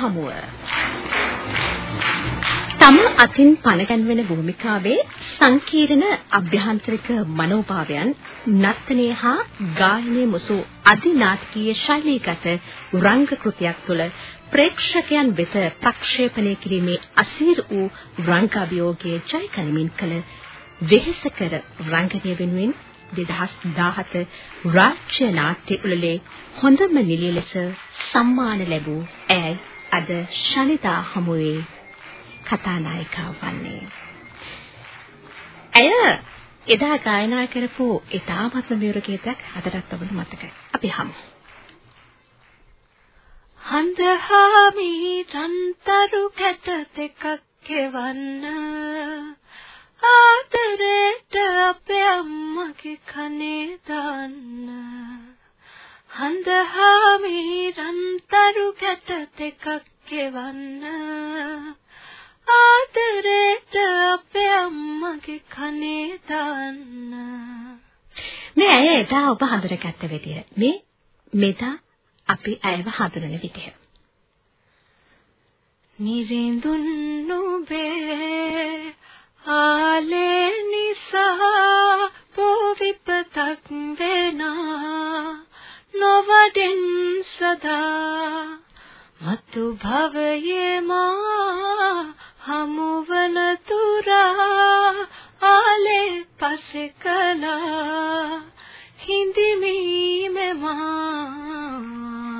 ශනිතා හමුව. තම අතින් පණගන්වෙන භූමිකාවේ සංකීර්ණ අභ්‍යන්තරික මනෝභාවයන් නර්තනයේ හා ගායනයේ මුසු අධිනාටකීය ශෛලීගත රංග කෘතියක් තුළ ප්‍රේක්ෂකයන් වෙත ප්‍රක්ෂේපණය කිරීමේ අසීර වූ රංගාභියෝගයේ ජය ගනිමින් කළ වෙහෙසකර රංගනය වෙනුවෙන් 2017 රාජ්‍ය නාට්‍ය උළෙලේ හොඳම නිළිය ලෙස සම්මාන ලැබූ ඇය අද ශනිතා හමුවේ කතානායිකාව වන්නේ. ඇය එදා ගායනා කරපු ඉතාමත්ම මියුර ගීතයක් අදටත් ඔබට මතකයි. අපි හමු. හඳහාමි රන්තරු කැට දෙකක් කෙවන්න ආදරේට අපේ අම්මගේ කනේ දාන්න හඳහාමි රන්තරු කැට දෙකක් කෙවන්න ආදරේට අපේ අම්මගේ කනේ දාන්න. මේ ඇය එදා ඔබ හඳුනගත්ත විදිය. මේ මෙදා අපි ඇයව හඳුනන විදිය. නිරිඳුන් නුඹේ ආලේ නිසා පොවිපතක් වෙනා නොවඩින් සදා මතු භවයේ මා හමුවන තුරා ආලේ පසෙකලා හිඳිමි මෙමා.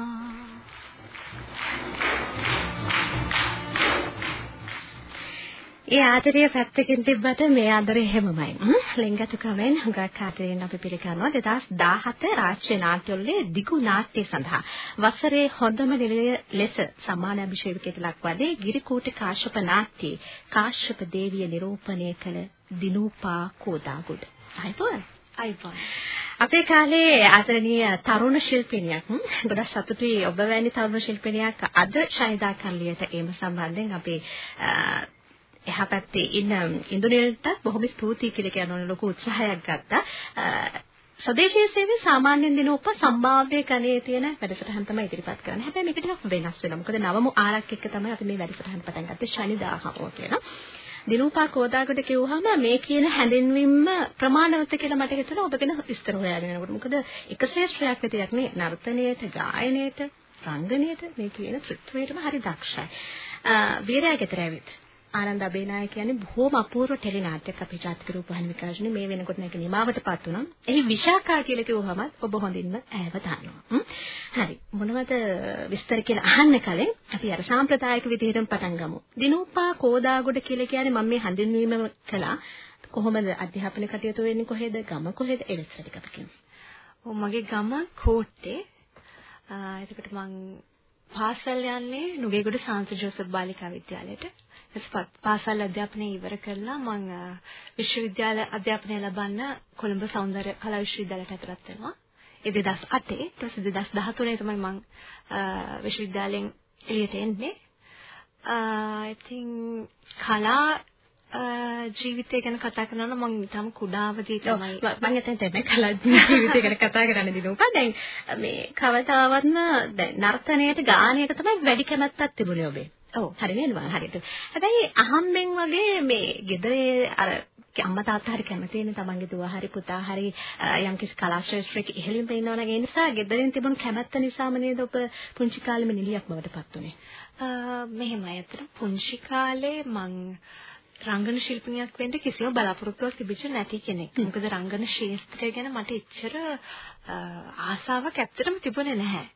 ඒ ආදරය පැත්තකින් තිබ්බට මේ ආදරය හැමමයි. ලිංගතුකමෙන් හුඟක් ආදරයෙන් අපි පිළිගන්නවා 2017 රාජ්‍ය නාට්‍යවලේ දිගු නාට්‍ය සඳහා වසරේ හොඳම නිලය ලෙස සම්මාන අභිෂේකයට ලක්වදී ගිරිකූට කාශ්‍යප නාට්‍යයේ කාශ්‍යප දේවිය නිරූපණය කළ දිනූපා කෝදාගොඩ. අයිබෝන්. අයිබෝන්. අපේ කාලේ ආදරණීය තරුණ ශිල්පිනියක් ගොඩක් සතුටුයි ඔබ වැනි තරුණ ශිල්පිනියක් අද ශෛදා කල්ලියට ඒම සම්බන්ධයෙන් අපි එහා පැත්තේ ඉන්න ඉන්දුනියටත් බොහොම ස්තුතියි කියලා කියන ඕන ලොකු උත්සාහයක් ගත්තා. ස්වදේශීය සේවය සාමාන්‍යයෙන් දින උප සම්භාව්‍ය කණේ තියෙන වැඩසටහන් තමයි ඉදිරිපත් කරන්නේ. හැබැයි මේක ටිකක් වෙනස් වෙනවා. මොකද නවමු ආරක් එක්ක තමයි අපි මේ වැඩසටහන පටන් ගත්තේ ශනිදාහමෝ කියන. දිනූපා කෝදාගොඩ කිව්වහම මේ කියන හැඳින්වීම ප්‍රමාණවත් කියලා මට හිතුණා ඔබ ගැන විස්තර හොයාගෙන යනකොට. මොකද එක ශේෂ්ත්‍රයක් විතරක් නේ නර්තනයේට, ගායනයේට, රංගනයේට මේ කියන ත්‍රිත්වයටම හරි දක්ෂයි. වීරයා ගෙදර ඇවිත් ආනන්ද අබේනායක කියන්නේ බොහොම අපූර්ව ටෙලි නාට්‍යයක් අපේ ජාතික රූපවාහිනී විකාශනයේ මේ වෙනකොට මේක නිමාවටපත් වුණා. එහි විශාකා කියලා කිව්වහම ඔබ හොඳින්ම ඈව දන්නවා. හරි. මොනවද විස්තර කියලා අහන්න කලින් අපි අර සාම්ප්‍රදායික විදිහටම පටන් ගමු. දිනූපා කෝදාගොඩ කියලා කියන්නේ මම මේ හඳුන්වීම කළා. කොහොමද අධ්‍යාපන කටයුතු වෙන්නේ කොහෙද? ගම කොහෙද? ඒ විස්තර ටික අපි කියමු. ඔව් මගේ ගම කෝට්ටේ. එතකොට මං පාසල් යන්නේ නුගේගොඩ සාන්ත ජෝසප් බාලිකා විද්‍යාලයට. ඊපස්පත් පාසල් අධ්‍යාපනය ඉවර කරලා මම විශ්වවිද්‍යාල අධ්‍යාපනය ලබන්න කොළඹ සෞන්දර්ය කලා විශ්වවිද්‍යාලයට ඇතුළත් වෙනවා. ඒ 2008 ඊට පස්සේ 2013 තමයි මම විශ්වවිද්‍යාලයෙන් එළියට එන්නේ. I think කලා ජීවිතය ගැන කතා කරනවා නම් මම ඊටම කුඩාවදී තමයි මම එතනට එන්නේ කලා ජීවිතය ගැන කතා කරන්න දිනුවා. දැන් මේ කවදාවත්ම දැන් නර්තනයට ගානයට තමයි වැඩි කැමැත්තක් තිබුණේ ඔබේ. ඔව් හරි නේද හරියට. හැබැයි අහම්බෙන් වගේ මේ ගෙදරේ අර අම්මා තාත්තා හරි කැමතිනේ තමන්ගේ දුව හරි පුතා හරි යම්කිසි කලා ශාස්ත්‍රයක ඉහළින් පෙන්නනවා නම් ඒ නිසා ගෙදරින් තිබුණු කැමැත්ත නිසාම නේද ඔබ පුංචි කාලෙම නිලියක් බවට පත් උනේ. මෙහෙමයි අතට පුංචි කාලේ මං රංගන ශිල්පිනියක් වෙන්න කිසිම බලාපොරොත්තුවක් තිබිච්ච නැති කෙනෙක්. මොකද රංගන ශාස්ත්‍රය ගැන මට එච්චර ආසාවක් ඇත්තටම තිබුණේ නැහැ.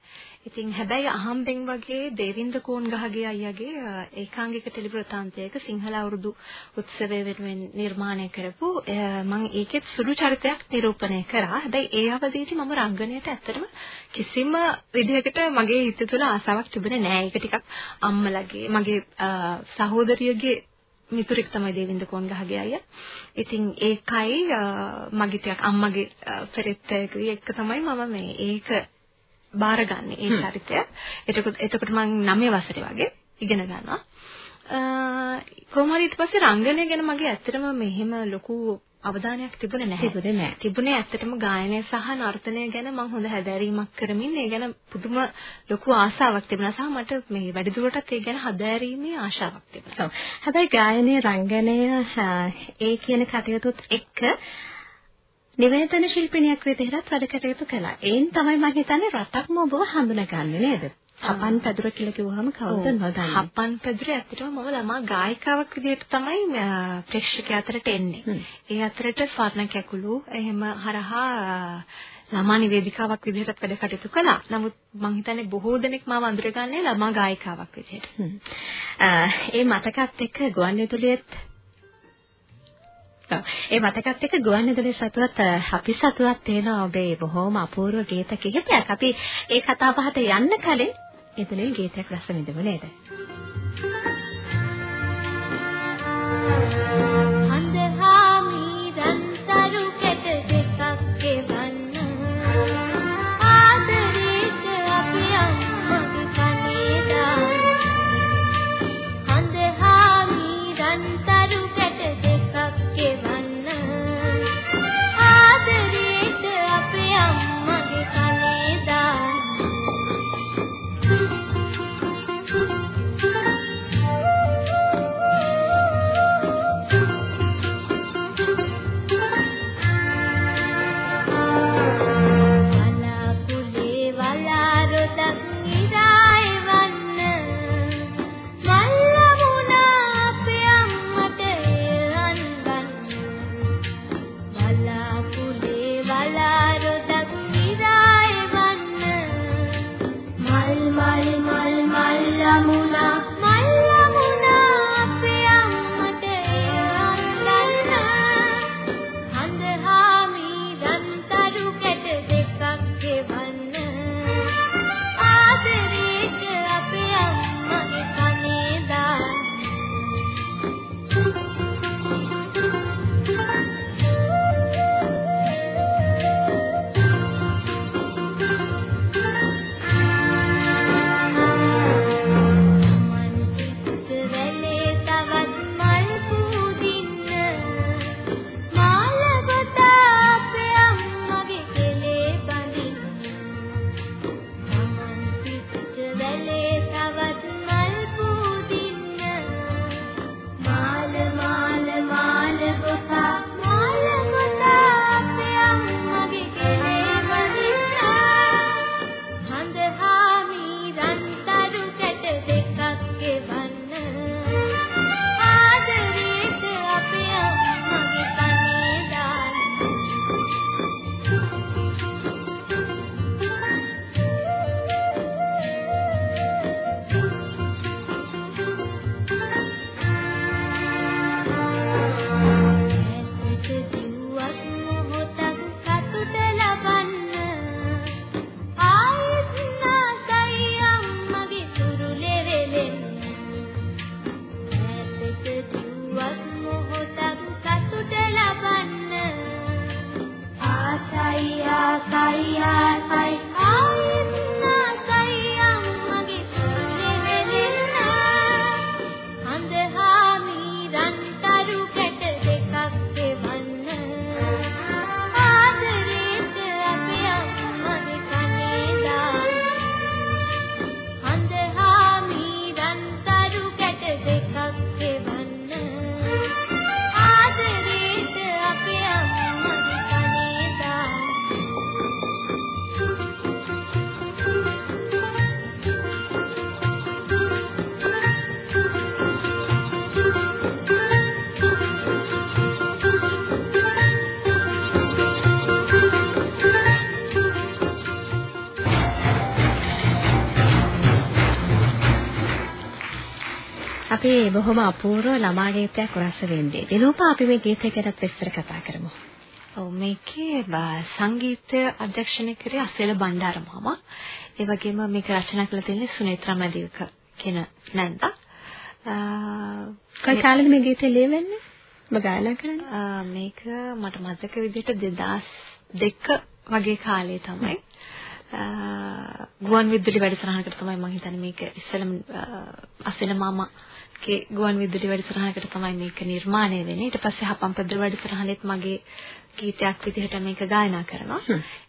ඉතින් හැබැයි අහම්බෙන් වගේ දේවින්ද කෝන්ගහගේ අයියාගේ ඒකාංගික ටෙලිවෘත්තාන්තයක සිංහල අවුරුදු උත්සවය වෙනුවෙන් නිර්මාණය කරපු මම ඒකෙත් සුළු චරිතයක් නිරූපණය කරා. හැබැයි ඒ අවදීදී මම රංගනයට ඇත්තටම කිසිම විදිහකට මගේ හිත තුළ ආසාවක් තිබුණේ නැහැ. ඒක ටිකක් අම්මලගේ මගේ සහෝදරියගේ මිතුරෙක් තමයි දේවින්ද කොන්ගහගේ අයියා. ඉතින් ඒකයි මගේ ටිකක් අම්මගේ පෙරෙත්තයකුයි එක්ක තමයි මම මේ ඒක බාරගන්නේ ඒ චරිතය. එතකොට එතකොට මම 9 වසරේ වගේ ඉගෙන ගන්නවා. කොහොම හරි ඊට පස්සේ රංගනය ගැන මගේ ඇත්තටම මෙහෙම ලොකු අවධානයක් තිබුණේ නැහැ. තිබුණේ නැහැ. තිබුණේ ඇත්තටම ගායනය සහ නර්තනය ගැන මම හොඳ හැදෑරීමක් කරමින් ඒ ගැන පුදුම ලොකු ආසාවක් තිබුණා සහ මට මේ වැඩිදුරටත් ඒ ගැන හදෑරීමේ ආශාවක් තිබුණා. හැබැයි ගායනයේ රංගනය ඒ කියන කටයුතුත් එක්ක නිවේදන ශිල්පිනියක් විදිහට වැඩ කටයුතු කළා. ඒන් තමයි මම හිතන්නේ රටක්ම ඔබව හඳුනගන්නේ නේද? හපන් පැදුර කියලා කිව්වහම කවුද නොදන්නේ? හපන් පැදුර ඇත්තටම මම ළමා ගායිකාවක් විදිහට තමයි ප්‍රේක්ෂකයා අතරට එන්නේ. ඒ අතරට ස්වර්ණ කැකුළු එහෙම හරහා ළමා නිවේදිකාවක් විදිහට වැඩ කටයුතු කළා. නමුත් මම හිතන්නේ බොහෝ දෙනෙක් මාව අඳුරගන්නේ ළමා ගායිකාවක් විදිහට. ඒ මතකත් එක්ක ගුවන්විදුලියෙත් ඒ මතකත් එක්ක ගුවන්විදුලි සතුවත් අපි සතුවත් තියෙන ඔබේ බොහොම අපූර්ව ගීත කිහිපයක්. අපි ඒ කතා බහට යන්න කලින් එතනින් ගීතයක් රස විඳමු නේද? බොහොම අපූර්ව ළමා ගීතයක් රස වෙන්නේ. දිනෝපා අපි මේ ගීතය ගැන විස්තර කතා කරමු. ඔව් මේකේ සංගීතය අධ්‍යක්ෂණය කරේ අසෙල බණ්ඩාර මාමා. ඒ වගේම මේක රචනා කළ තියෙන්නේ සුනේත්‍රා මැදිවක කියන නැන්දා. කොයි කාලෙද මේ ගීතය ලියවෙන්නේ? ඔබ ගායනා කරන්නේ? මේක මට මතක විදිහට 2002 වගේ කාලේ තමයි. ගුවන් විදුලි වැඩසටහනකට තමයි මම හිතන්නේ මේක ඉස්සෙල්ලම අසෙල මාමා ලංකේ ගුවන් විදුලි වැඩසටහනකට තමයි මේක නිර්මාණය වෙන්නේ. ඊට පස්සේ හපම්පද්‍ර වැඩසටහනෙත් මගේ ගීතයක් විදිහට මේක ගායනා කරනවා.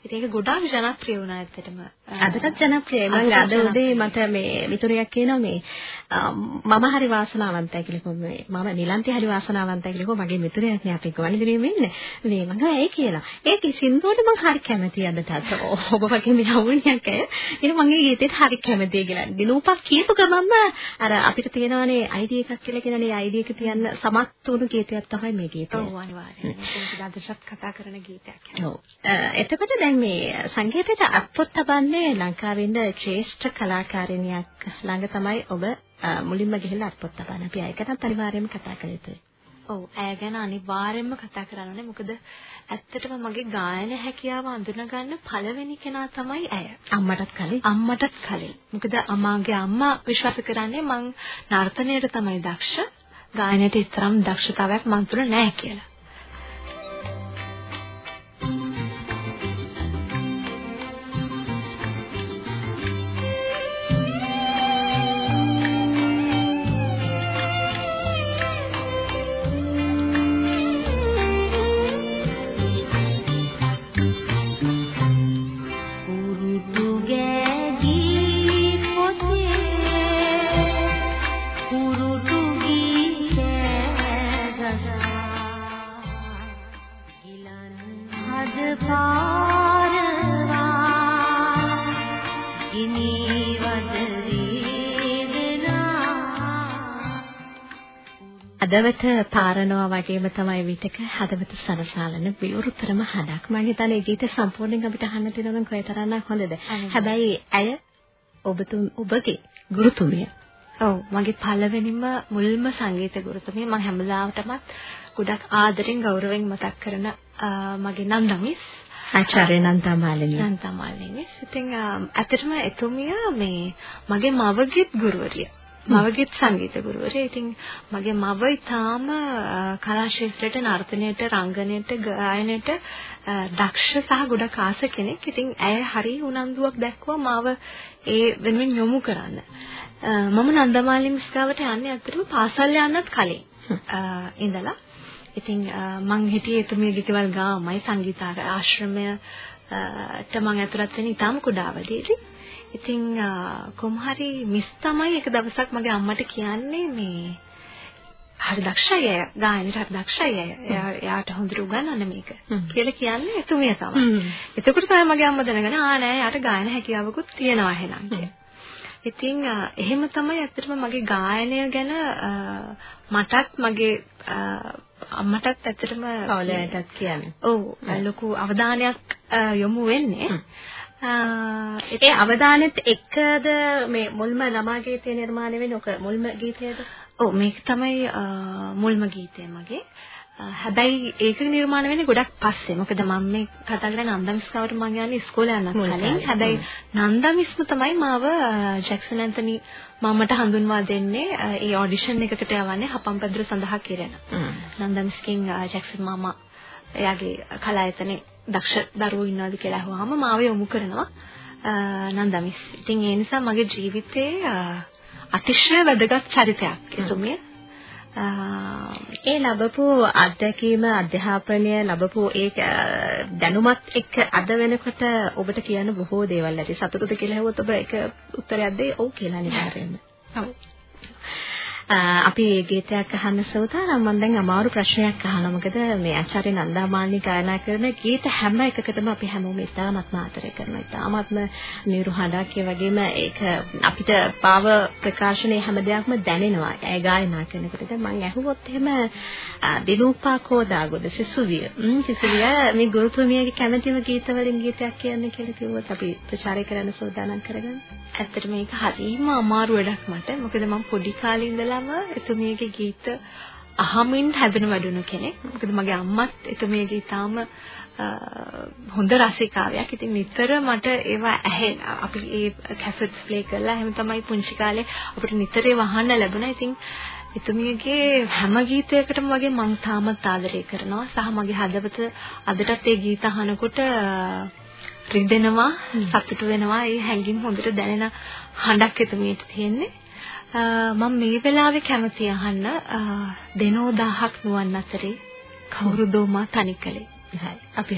ඉතින් ඒක ගොඩාක් ජනප්‍රිය වුණා ඇත්තටම. අදටත් ජනප්‍රියයි. මම අද උදේ මට මේ මිතුරියක් කියනවා මේ මම හරි වාසනාවන්තයි කියලා මේ මම නිලන්ති හරි වාසනාවන්තයි කියලා මගේ මිතුරියක් නේ අපි ගවනිදිරියෙම ඉන්නේ. මේ මම ඇයි කියලා. ඒක සින්දුවට මම හරි කැමතියි අදටත්. ඔබ වගේ මේ යවුණියක් ඇය. ඉතින් මගේ ගීතෙත් හරි කැමතියි කියලා. දිනූපක් කියපු ගමන්ම අර අපිට තියෙනවානේ ID එකක් කියලා කියනනේ ID එක තියන්න සමත් වුණු ගීතයක් තමයි මේ ගීතය. ඔව් අනිවාර්යයෙන්. ඒක කතා කරන ගීතයක්. ඔව්. එතකොට දැන් මේ සංගීතයට අත්පොත් තබන්නේ ලංකාවේ ඉන්න ශ්‍රේෂ්ඨ කලාකාරිනියක් ළඟ තමයි ඔබ මුලින්ම ගිහිල්ලා අත්පොත් තබන්න. අපි ඒකටත් අනිවාර්යයෙන්ම කතා කළ යුතුයි. ඔව් ඇය ගැන අනිවාර්යයෙන්ම කතා කරන්න ඕනේ. මොකද ඇත්තටම මගේ ගායන හැකියාව අඳුනගන්න පළවෙනි කෙනා තමයි ඇය. අම්මටත් කලින්. අම්මටත් කලින්. මොකද අමාගේ අම්මා විශ්වාස කරන්නේ මං නර්තනයට තමයි දක්ෂ. ගායනයට ඉතරම් දක්ෂතාවයක් මන් තුළ නැහැ කියලා. හදවත පාරනවා වගේම තමයි විතක හදවත සනසාලන විවෘතරම හඩක්. මම හිතන්නේ ගීත සම්පූර්ණයෙන් අපිට අහන්න තියෙනවා නම් කොයිතරම්ක් හොඳද. හැබැයි ඇය ඔබතුන් ඔබගේ ගුරුතුමිය. ඔව් මගේ පළවෙනිම මුල්ම සංගීත ගුරුතුමිය මම හැමදාමටමත් ගොඩක් ආදරෙන් ගෞරවයෙන් මතක් කරන මගේ නන්දමිස් ආචාර්ය නන්දා මාලිනී නන්දා මාලිනී. ඉතින් ඇත්තටම එතුමිය මේ මගේ මවගේත් ගුරුවරිය. මවගේත් සංගීත ගුරුවරයා. ඉතින් මගේ මව ඊටාම කලා ශාස්ත්‍රයට, නර්තනයට, රංගනයට, ගායනයට දක්ෂ සහ ගොඩක් ආස කෙනෙක්. ඉතින් ඇය හරි උනන්දුවක් දැක්වුවා මාව ඒ වෙනුවෙන් යොමු කරන්න. මම නන්දමාලි මිස්ගාවට යන්නේ අතරම පාසල් යන්නත් කලින් ඉඳලා. ඉතින් මං හිටියේ එතුමිය ගිතවල් ගාමයි සංගීත ආශ්‍රමයට මං ඇතුළත් වෙන්නේ ඊටාම කුඩාවදීදී. ඉතින් කොහොම හරි මිස් තමයි එක දවසක් මගේ අම්මට කියන්නේ මේ හරි දක්ෂයි අය ගායනට හරි දක්ෂයි අය එයාට හොඳට උගන්වන්න මේක කියලා කියන්නේ එතුමිය තමයි. එතකොට තමයි මගේ අම්මා දැනගෙන ආ නෑ යාට ගායන හැකියාවකුත් තියෙනවා එහෙනම් ඉතින් එහෙම තමයි ඇත්තටම මගේ ගායනය ගැන මටත් මගේ අම්මටත් ඇත්තටම පවුලටත් කියන්නේ. ඔව් ලොකු අවධානයක් යොමු වෙන්නේ. ඒ අවධානෙත් එක්කද මේ මුල්ම ළමා ගීතය නිර්මාණය වෙන්නේ ඔක මුල්ම ගීතයද? ඔව් මේක තමයි මුල්ම ගීතය මගේ. හැබැයි ඒක නිර්මාණය වෙන්නේ ගොඩක් පස්සේ. මොකද මම මේ කතා කරන්නේ නන්දමිස්කාවට මම යන්නේ ඉස්කෝලේ යන්නත් කලින්. හැබැයි නන්දමිස්ම තමයි මාව ජැක්සන් ඇන්තනි මමට හඳුන්වා දෙන්නේ ඒ ඔඩිෂන් එකකට යවන්නේ හපම්පැදුර සඳහා කිරණ. නන්දමිස්කින් ජැක්සන් මාමා එයාගේ කලායතනේ දක්ෂ දරුවෝ ඉන්නවද කියලා අහුවාම මාව යොමු කරනවා නන්දමිස්. ඉතින් ඒ නිසා මගේ ජීවිතේ අතිශය වැදගත් චරිතයක් එතුමිය. ඒ ලැබපු අත්දැකීම අධ්‍යාපනය ලැබපු ඒ දැනුමත් එක්ක අද වෙනකොට ඔබට කියන්න බොහෝ දේවල් ඇති. සතුටුද කියලා හෙව්වොත් ඔබ එක උත්තරයක් දෙයි ඔව් කියලා අනිවාර්යයෙන්ම. ඔව්. අපි ගීතයක් අහන්න සෝතානම් මම දැන් අමාරු ප්‍රශ්නයක් අහනවා. මොකද මේ ආචාර්ය නන්දාමාලනී ගායනා කරන ගීත හැම එකකටම අපි හැමෝම ඉතාමත්ම ආදරය කරනවා. ඉතාමත්ම නිරු හඬක් ඒ වගේම ඒක අපිට පාව ප්‍රකාශනයේ හැම දෙයක්ම දැනෙනවා. ඒ ගායනා කරනකොට. දැන් මම ඇහුවොත් එහෙම දිනූපා කෝදාගොඩ සිසුවිය. සිසුවිය මේ ගුරුතුමියගේ කැමැතිම ගීත වලින් ගීතයක් කියන්න කියලා කිව්වොත් අපි ප්‍රචාරය කරන්න සූදානම් කරගන්න. ඇත්තට මේක හරිම අමාරු වැඩක් මට. මොකද මම පොඩි කාලේ ඉඳලා ඉස්සෙල්ලාම එතුමියගේ ගීත අහමින් හැදෙන වැඩුණු කෙනෙක්. මොකද මගේ අම්මත් එතුමියගේ ඊටාම හොඳ රසිකාවක්. ඉතින් නිතර මට ඒවා ඇහෙන අපි ඒ කැසට්ස් ප්ලේ කරලා එහෙම තමයි පුංචි කාලේ අපිට නිතර ඒවා අහන්න ලැබුණා. ඉතින් එතුමියගේ හැම ගීතයකටම වගේ මම තාමත් ආදරය කරනවා. සහ මගේ හදවත අදටත් ඒ ගීත අහනකොට රිදෙනවා, සතුටු වෙනවා. ඒ හැඟීම් හොඳට දැනෙන හඬක් එතුමියට තියෙන්නේ. මම මේ වෙලාවේ කැමති අහන්න දෙනෝ දහහක් නුවන් අතරේ කවුරුදෝ මා තනි කලේ. හරි. අපි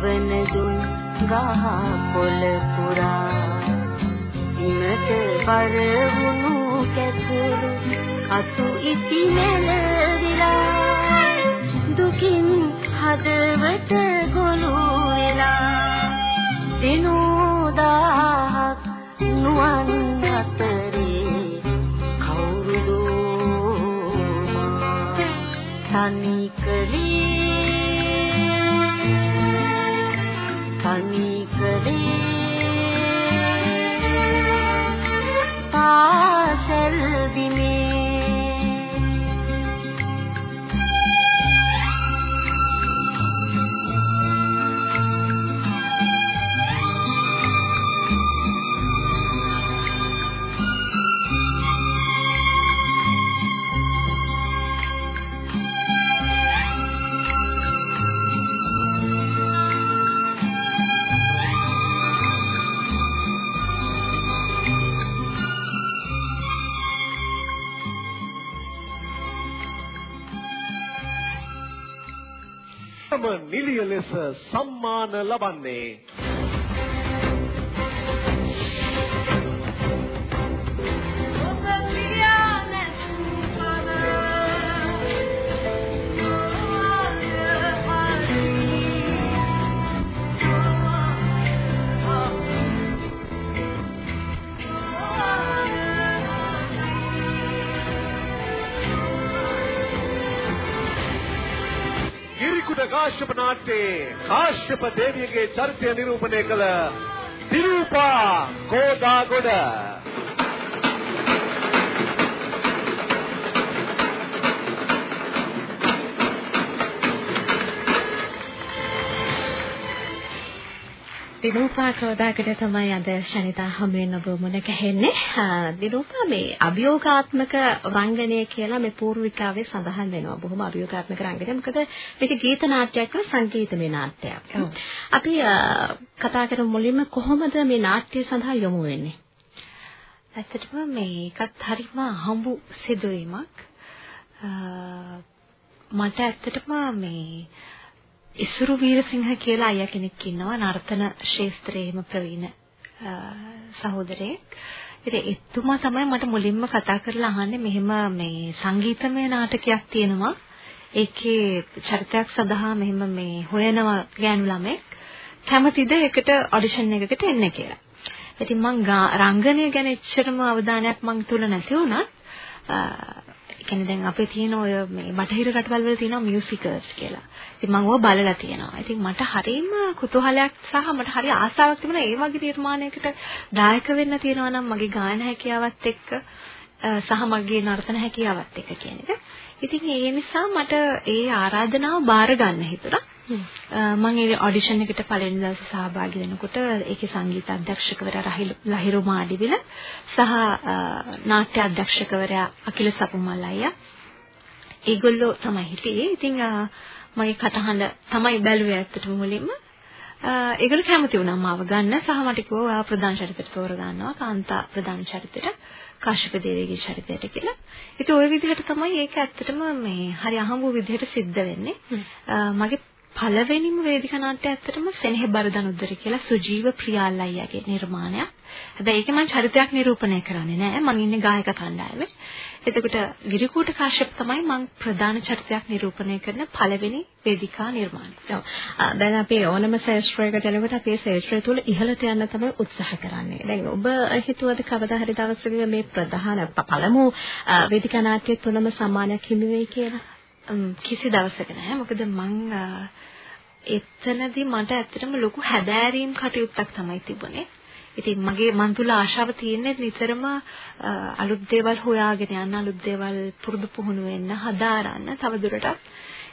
සෙවන දුන් ගහ පොළ පුරා විමත පර වුණු කැතුරු අතු ඉති නෙලවිලා දුකින් හදවත ගොළු වෙලා දිනෝදාහක් නුවන් හතරේ කවුරුදෝ තනික හබගෙදේ. නිලිය ලෙස සම්මාන ලබන්නේ කාශ්‍යප නාට්‍යයේ කාශ්‍යප දේවියගේ චරිතය නිරූපණය කළ දිරූපා කෝදාගොඩ දිනූපා ක්‍රෝධාකට තමයි අද ශනිතා හැමෙන් ඔබ මුණ ගැහෙන්නේ. දිනූපා මේ අභියෝගාත්මක රංගනය කියලා මේ පූර්විකාවේ සඳහන් වෙනවා. බොහොම අභියෝගාත්මක රංගනය. මොකද මේක ගීත නාට්‍යයක් නෙවෙයි සංගීතමය නාට්‍යයක්. අපි කතා කරමු මුලින්ම කොහොමද මේ නාට්‍ය සඳහා යොමු වෙන්නේ? ඇත්තටම මේකත් හරිම හම්බු සිදුවීමක්. මට ඇත්තටම මේ ඉසුරු වීරසිංහ කියලා අයියා කෙනෙක් ඉන්නවා නර්තන ශාස්ත්‍රයේම ප්‍රවීණ සහෝදරයෙක්. ඉතින් එතුමා තමයි මට මුලින්ම කතා කරලා අහන්නේ මෙහෙම මේ සංගීතමය නාටකයක් තියෙනවා. ඒකේ චරිතයක් සඳහා මෙහෙම මේ හොයනවා ගෑනු ළමෙක්. කැමතිද ඒකට ඔඩිෂන් එකකට එන්න කියලා. ඉතින් මං රංගනය ගැන එච්චරම අවධානයක් මං තුල නැති වුණත් කියන්නේ දැන් අපේ තියෙන ඔය මේ බටහිර රටවල් වල තියෙනවා මියුසිකල්ස් කියලා. ඉතින් මම ඕවා බලලා තියෙනවා. ඉතින් මට හරියම කුතුහලයක් සහ මට හරිය ආසාවක් තිබුණා ඒ වගේ නිර්මාණයකට දායක වෙන්න තියෙනවා නම් මගේ ගායන හැකියාවත් එක්ක සහ මගේ නර්තන හැකියාවත් එක්ක කියන එක. ඉතින් ඒ නිසා මට ඒ ආරාධනාව බාර ගන්න හිතුණා. මම ඒ ඔඩිෂන් එකට පළවෙනි දවසේ සහභාගී වෙනකොට ඒකේ සංගීත අධ්‍යක්ෂකවරයා ලහිරු මාඩිවිල සහ නාට්‍ය අධ්‍යක්ෂකවරයා අකිල සපුමල් අයියා ඒගොල්ලෝ තමයි හිටියේ. ඉතින් මගේ කටහඬ තමයි බැලුවේ ඇත්තටම මුලින්ම. ඒගොල්ලෝ කැමති වුණා මාව ගන්න සහ මට කිව්වා ප්‍රධාන චරිතයට තෝරගන්නවා කාන්තා ප්‍රධාන චරිතයට කාශ්‍යප දේවිගේ චරිතයට කියලා. ඉතින් ওই විදිහට තමයි ඒක ඇත්තටම මේ හරි අහඹු විදිහට සිද්ධ වෙන්නේ. මගේ පළවෙනිම වේදිකා නාට්‍ය ඇත්තටම සෙනෙහ බරදනුද්දර කියලා සුජීව ප්‍රියාල් අයියාගේ නිර්මාණයක්. හැබැයි ඒකේ මම චරිතයක් නිරූපණය කරන්නේ නැහැ. මම ඉන්නේ ගායක කණ්ඩායමේ. එතකොට ගිරිකූට කාශ්‍යප තමයි මම ප්‍රධාන චරිතයක් නිරූපණය කරන පළවෙනි වේදිකා නිර්මාණය. ඔව්. දැන් අපි ඕනම ශාස්ත්‍රයකට යනකොට අපි ඒ ශාස්ත්‍රය තුල ඉහළට යන්න තමයි උත්සාහ කරන්නේ. දැන් ඔබ හිතුවද කවදා හරි දවසක මේ ප්‍රධාන පළමු වේදිකා නාට්‍ය තුනම සම්මානයක් හිමි වෙයි කියලා? කිසි දවසක නැහැ. මොකද මං එතනදී මට ඇත්තටම ලොකු හැදෑරීම් කටයුත්තක් තමයි තිබුණේ. ඉතින් මගේ මන් තුල ආශාව තියෙන්නේ නිතරම අලුත් දේවල් හොයාගෙන යන්න අලුත් දේවල් පුරුදු පුහුණු වෙන්න හදාරන්න තවදුරටත්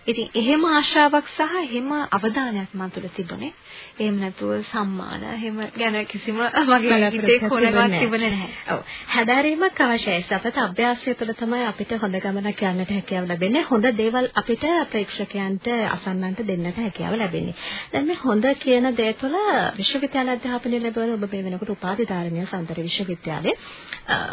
ඉතින් එහෙම ආශාවක් සහ එහෙම අවධානයක් මන් තුළ තිබුණේ. එහෙම නැතුව සම්මාන එහෙම ගැන කිසිම මගේ හිතේ කොනවත් තිබුණේ නැහැ. ඔව්. හැදෑරීමක් අවශ්‍යයි. සතත අභ්‍යාසය තුළ තමයි අපිට හොඳ ගමනක් යන්නට හැකියාව ලැබෙන්නේ. හොඳ දේවල් අපිට ප්‍රේක්ෂකයන්ට අසන්නන්ට දෙන්නට හැකියාව ලැබෙන්නේ. දැන් මේ හොඳ කියන දේ තුළ විශ්වවිද්‍යාල අධ්‍යාපනය ලැබුණ ඔබ මේ වෙනකොට උපාධිධාරණය සෞන්දර්ය විශ්වවිද්‍යාලයේ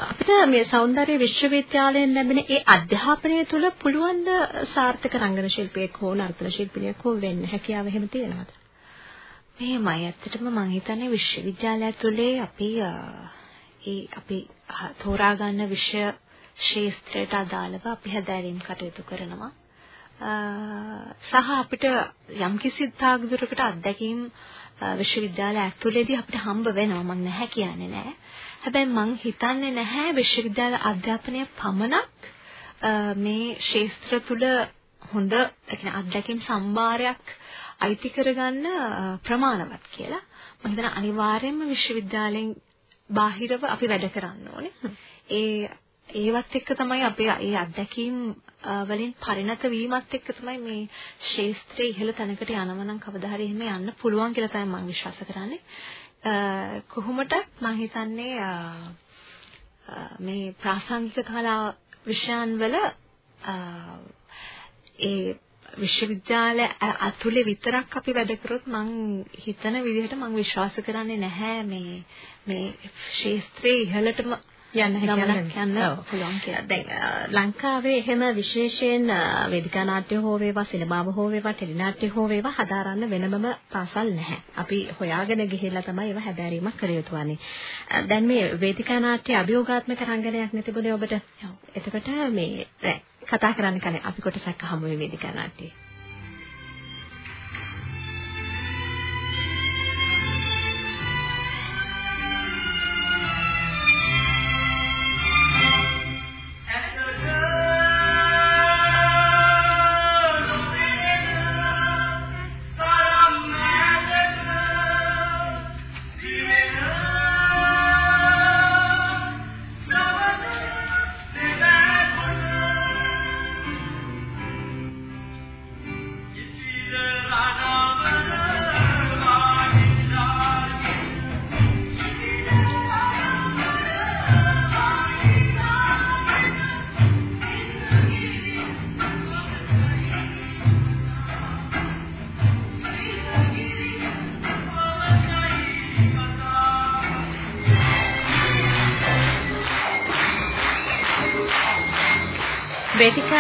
අපිට මේ සෞන්දර්ය විශ්වවිද්‍යාලයෙන් ලැබෙන ඒ අධ්‍යාපනය තුළ පුළුවන් සාර්ථක රංගන ශිල්පියෙක් හෝ නර්තන ශිල්පිනියක් හෝ වෙන්න හැකියාව එහෙම තියෙනවද? මෙහෙමයි ඇත්තටම මම හිතන්නේ විශ්වවිද්‍යාලය තුළේ අපි ඒ අපි තෝරා ගන්න විෂය ශාස්ත්‍රයට අදාළව අපි හැදෑරීම් කටයුතු කරනවා. සහ අපිට යම්කිසි තාක් දුරකට අත්දැකීම් විශ්වවිද්‍යාලය ඇතුළේදී අපිට හම්බ වෙනවා මම නැහැ කියන්නේ නැහැ. හැබැයි මම හිතන්නේ නැහැ විශ්වවිද්‍යාල අධ්‍යාපනය පමණක් මේ ශාස්ත්‍ර තුල හොඳ ඒ අත්දැකීම් සම්භාරයක් අයිති කරගන්න ප්‍රමාණවත් කියලා මම හිතන අනිවාර්යයෙන්ම විශ්වවිද්‍යාලයෙන් බාහිරව අපි වැඩ කරන්න ඕනේ. ඒ ඒවත් එක්ක තමයි අපේ ඒ අත්දැකීම් වලින් පරිණත වීමත් එක්ක තමයි මේ ශාස්ත්‍රයේ ඉහළ තැනකට යනව නම් කවදා හරි එහෙම යන්න පුළුවන් කියලා තමයි මම විශ්වාස කරන්නේ. කොහොමද මම හිතන්නේ මේ ප්‍රාසංගික කලා විෂයන් වල ඒ විශ්වවිද්‍යාල ඇතුලේ විතරක් අපි වැඩ කරොත් මං හිතන විදිහට මං විශ්වාස කරන්නේ නැහැ මේ මේ ශාස්ත්‍රයේ ඉහළටම යන්න යන්න පුළුවන් කියලා. දැන් ලංකාවේ එහෙම විශේෂයෙන් වේදිකා නාට්‍ය හෝ වේවා සිනමාව හෝ වේවා ටෙලි නාට්‍ය හෝ වේවා හදාරන්න වෙනමම පාසල් නැහැ. අපි හොයාගෙන ගිහිල්ලා තමයි ඒවා හැදෑරීමක් කර යුතු වන්නේ. දැන් මේ වේදිකා නාට්‍ය අභියෝගාත්මක රංගනයක් නැතිබුණේ ඔබට. එතකොට මේ කතා කරන්න කලින් අපි කොටසක් අහමු මේ වේදිකා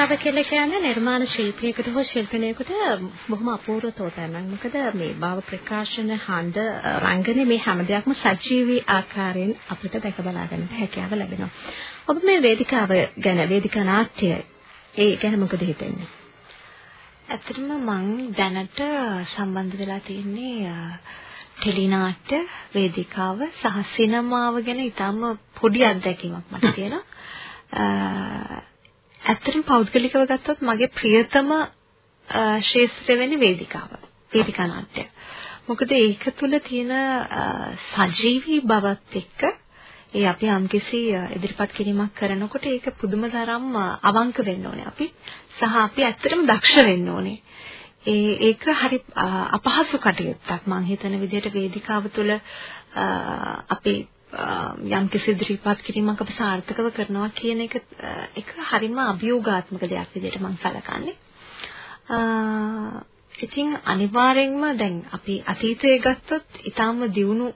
වේදිකාව කියලා කියන්නේ නිර්මාණ ශිල්පියෙකුට හෝ ශිල්පිනියෙකුට බොහොම අපූර්ව තෝතැන්නක්. මොකද මේ භාව ප්‍රකාශන හඬ රංගනේ මේ හැම දෙයක්ම සජීවී ආකාරයෙන් අපිට දැක බලා ගන්නට හැකියාව ලැබෙනවා. ඔබ මේ වේදිකාව ගැන වේදිකා නාට්‍ය ඒ ගැන මොකද හිතන්නේ? ඇත්තටම මම දැනට සම්බන්ධ වෙලා තියෙන්නේ ටෙලිනාට්‍ය වේදිකාව සහ සිනමාව ගැන ඊටම පොඩි අත්දැකීමක් මට තියෙනවා. ඇත්තටම පෞද්ගලිකව ගත්තොත් මගේ ප්‍රියතම ශාස්ත්‍රය වෙන්නේ වේදිකාව. වේදිකා නාට්‍ය. මොකද ඒක තුල තියෙන සජීවී බවත් එක්ක ඒ අපි යම්කිසි ඉදිරිපත් කිරීමක් කරනකොට ඒක පුදුම තරම් අවංක වෙන්න ඕනේ අපි සහ අපි ඇත්තටම දක්ෂ වෙන්න ඕනේ. ඒ ඒක හරි අපහසු කටයුත්තක් මම හිතන විදිහට වේදිකාව තුළ අපි යම් කිසි ඉදිරිපත් කිරීමක් අපි සාර්ථකව කරනවා කියන එක එක හරිම අභියෝගාත්මක දෙයක් විදිහට මම සලකන්නේ. ඉතින් අනිවාර්යෙන්ම දැන් අපි අතීතයේ ගත්තොත් ඊටාම දියුණු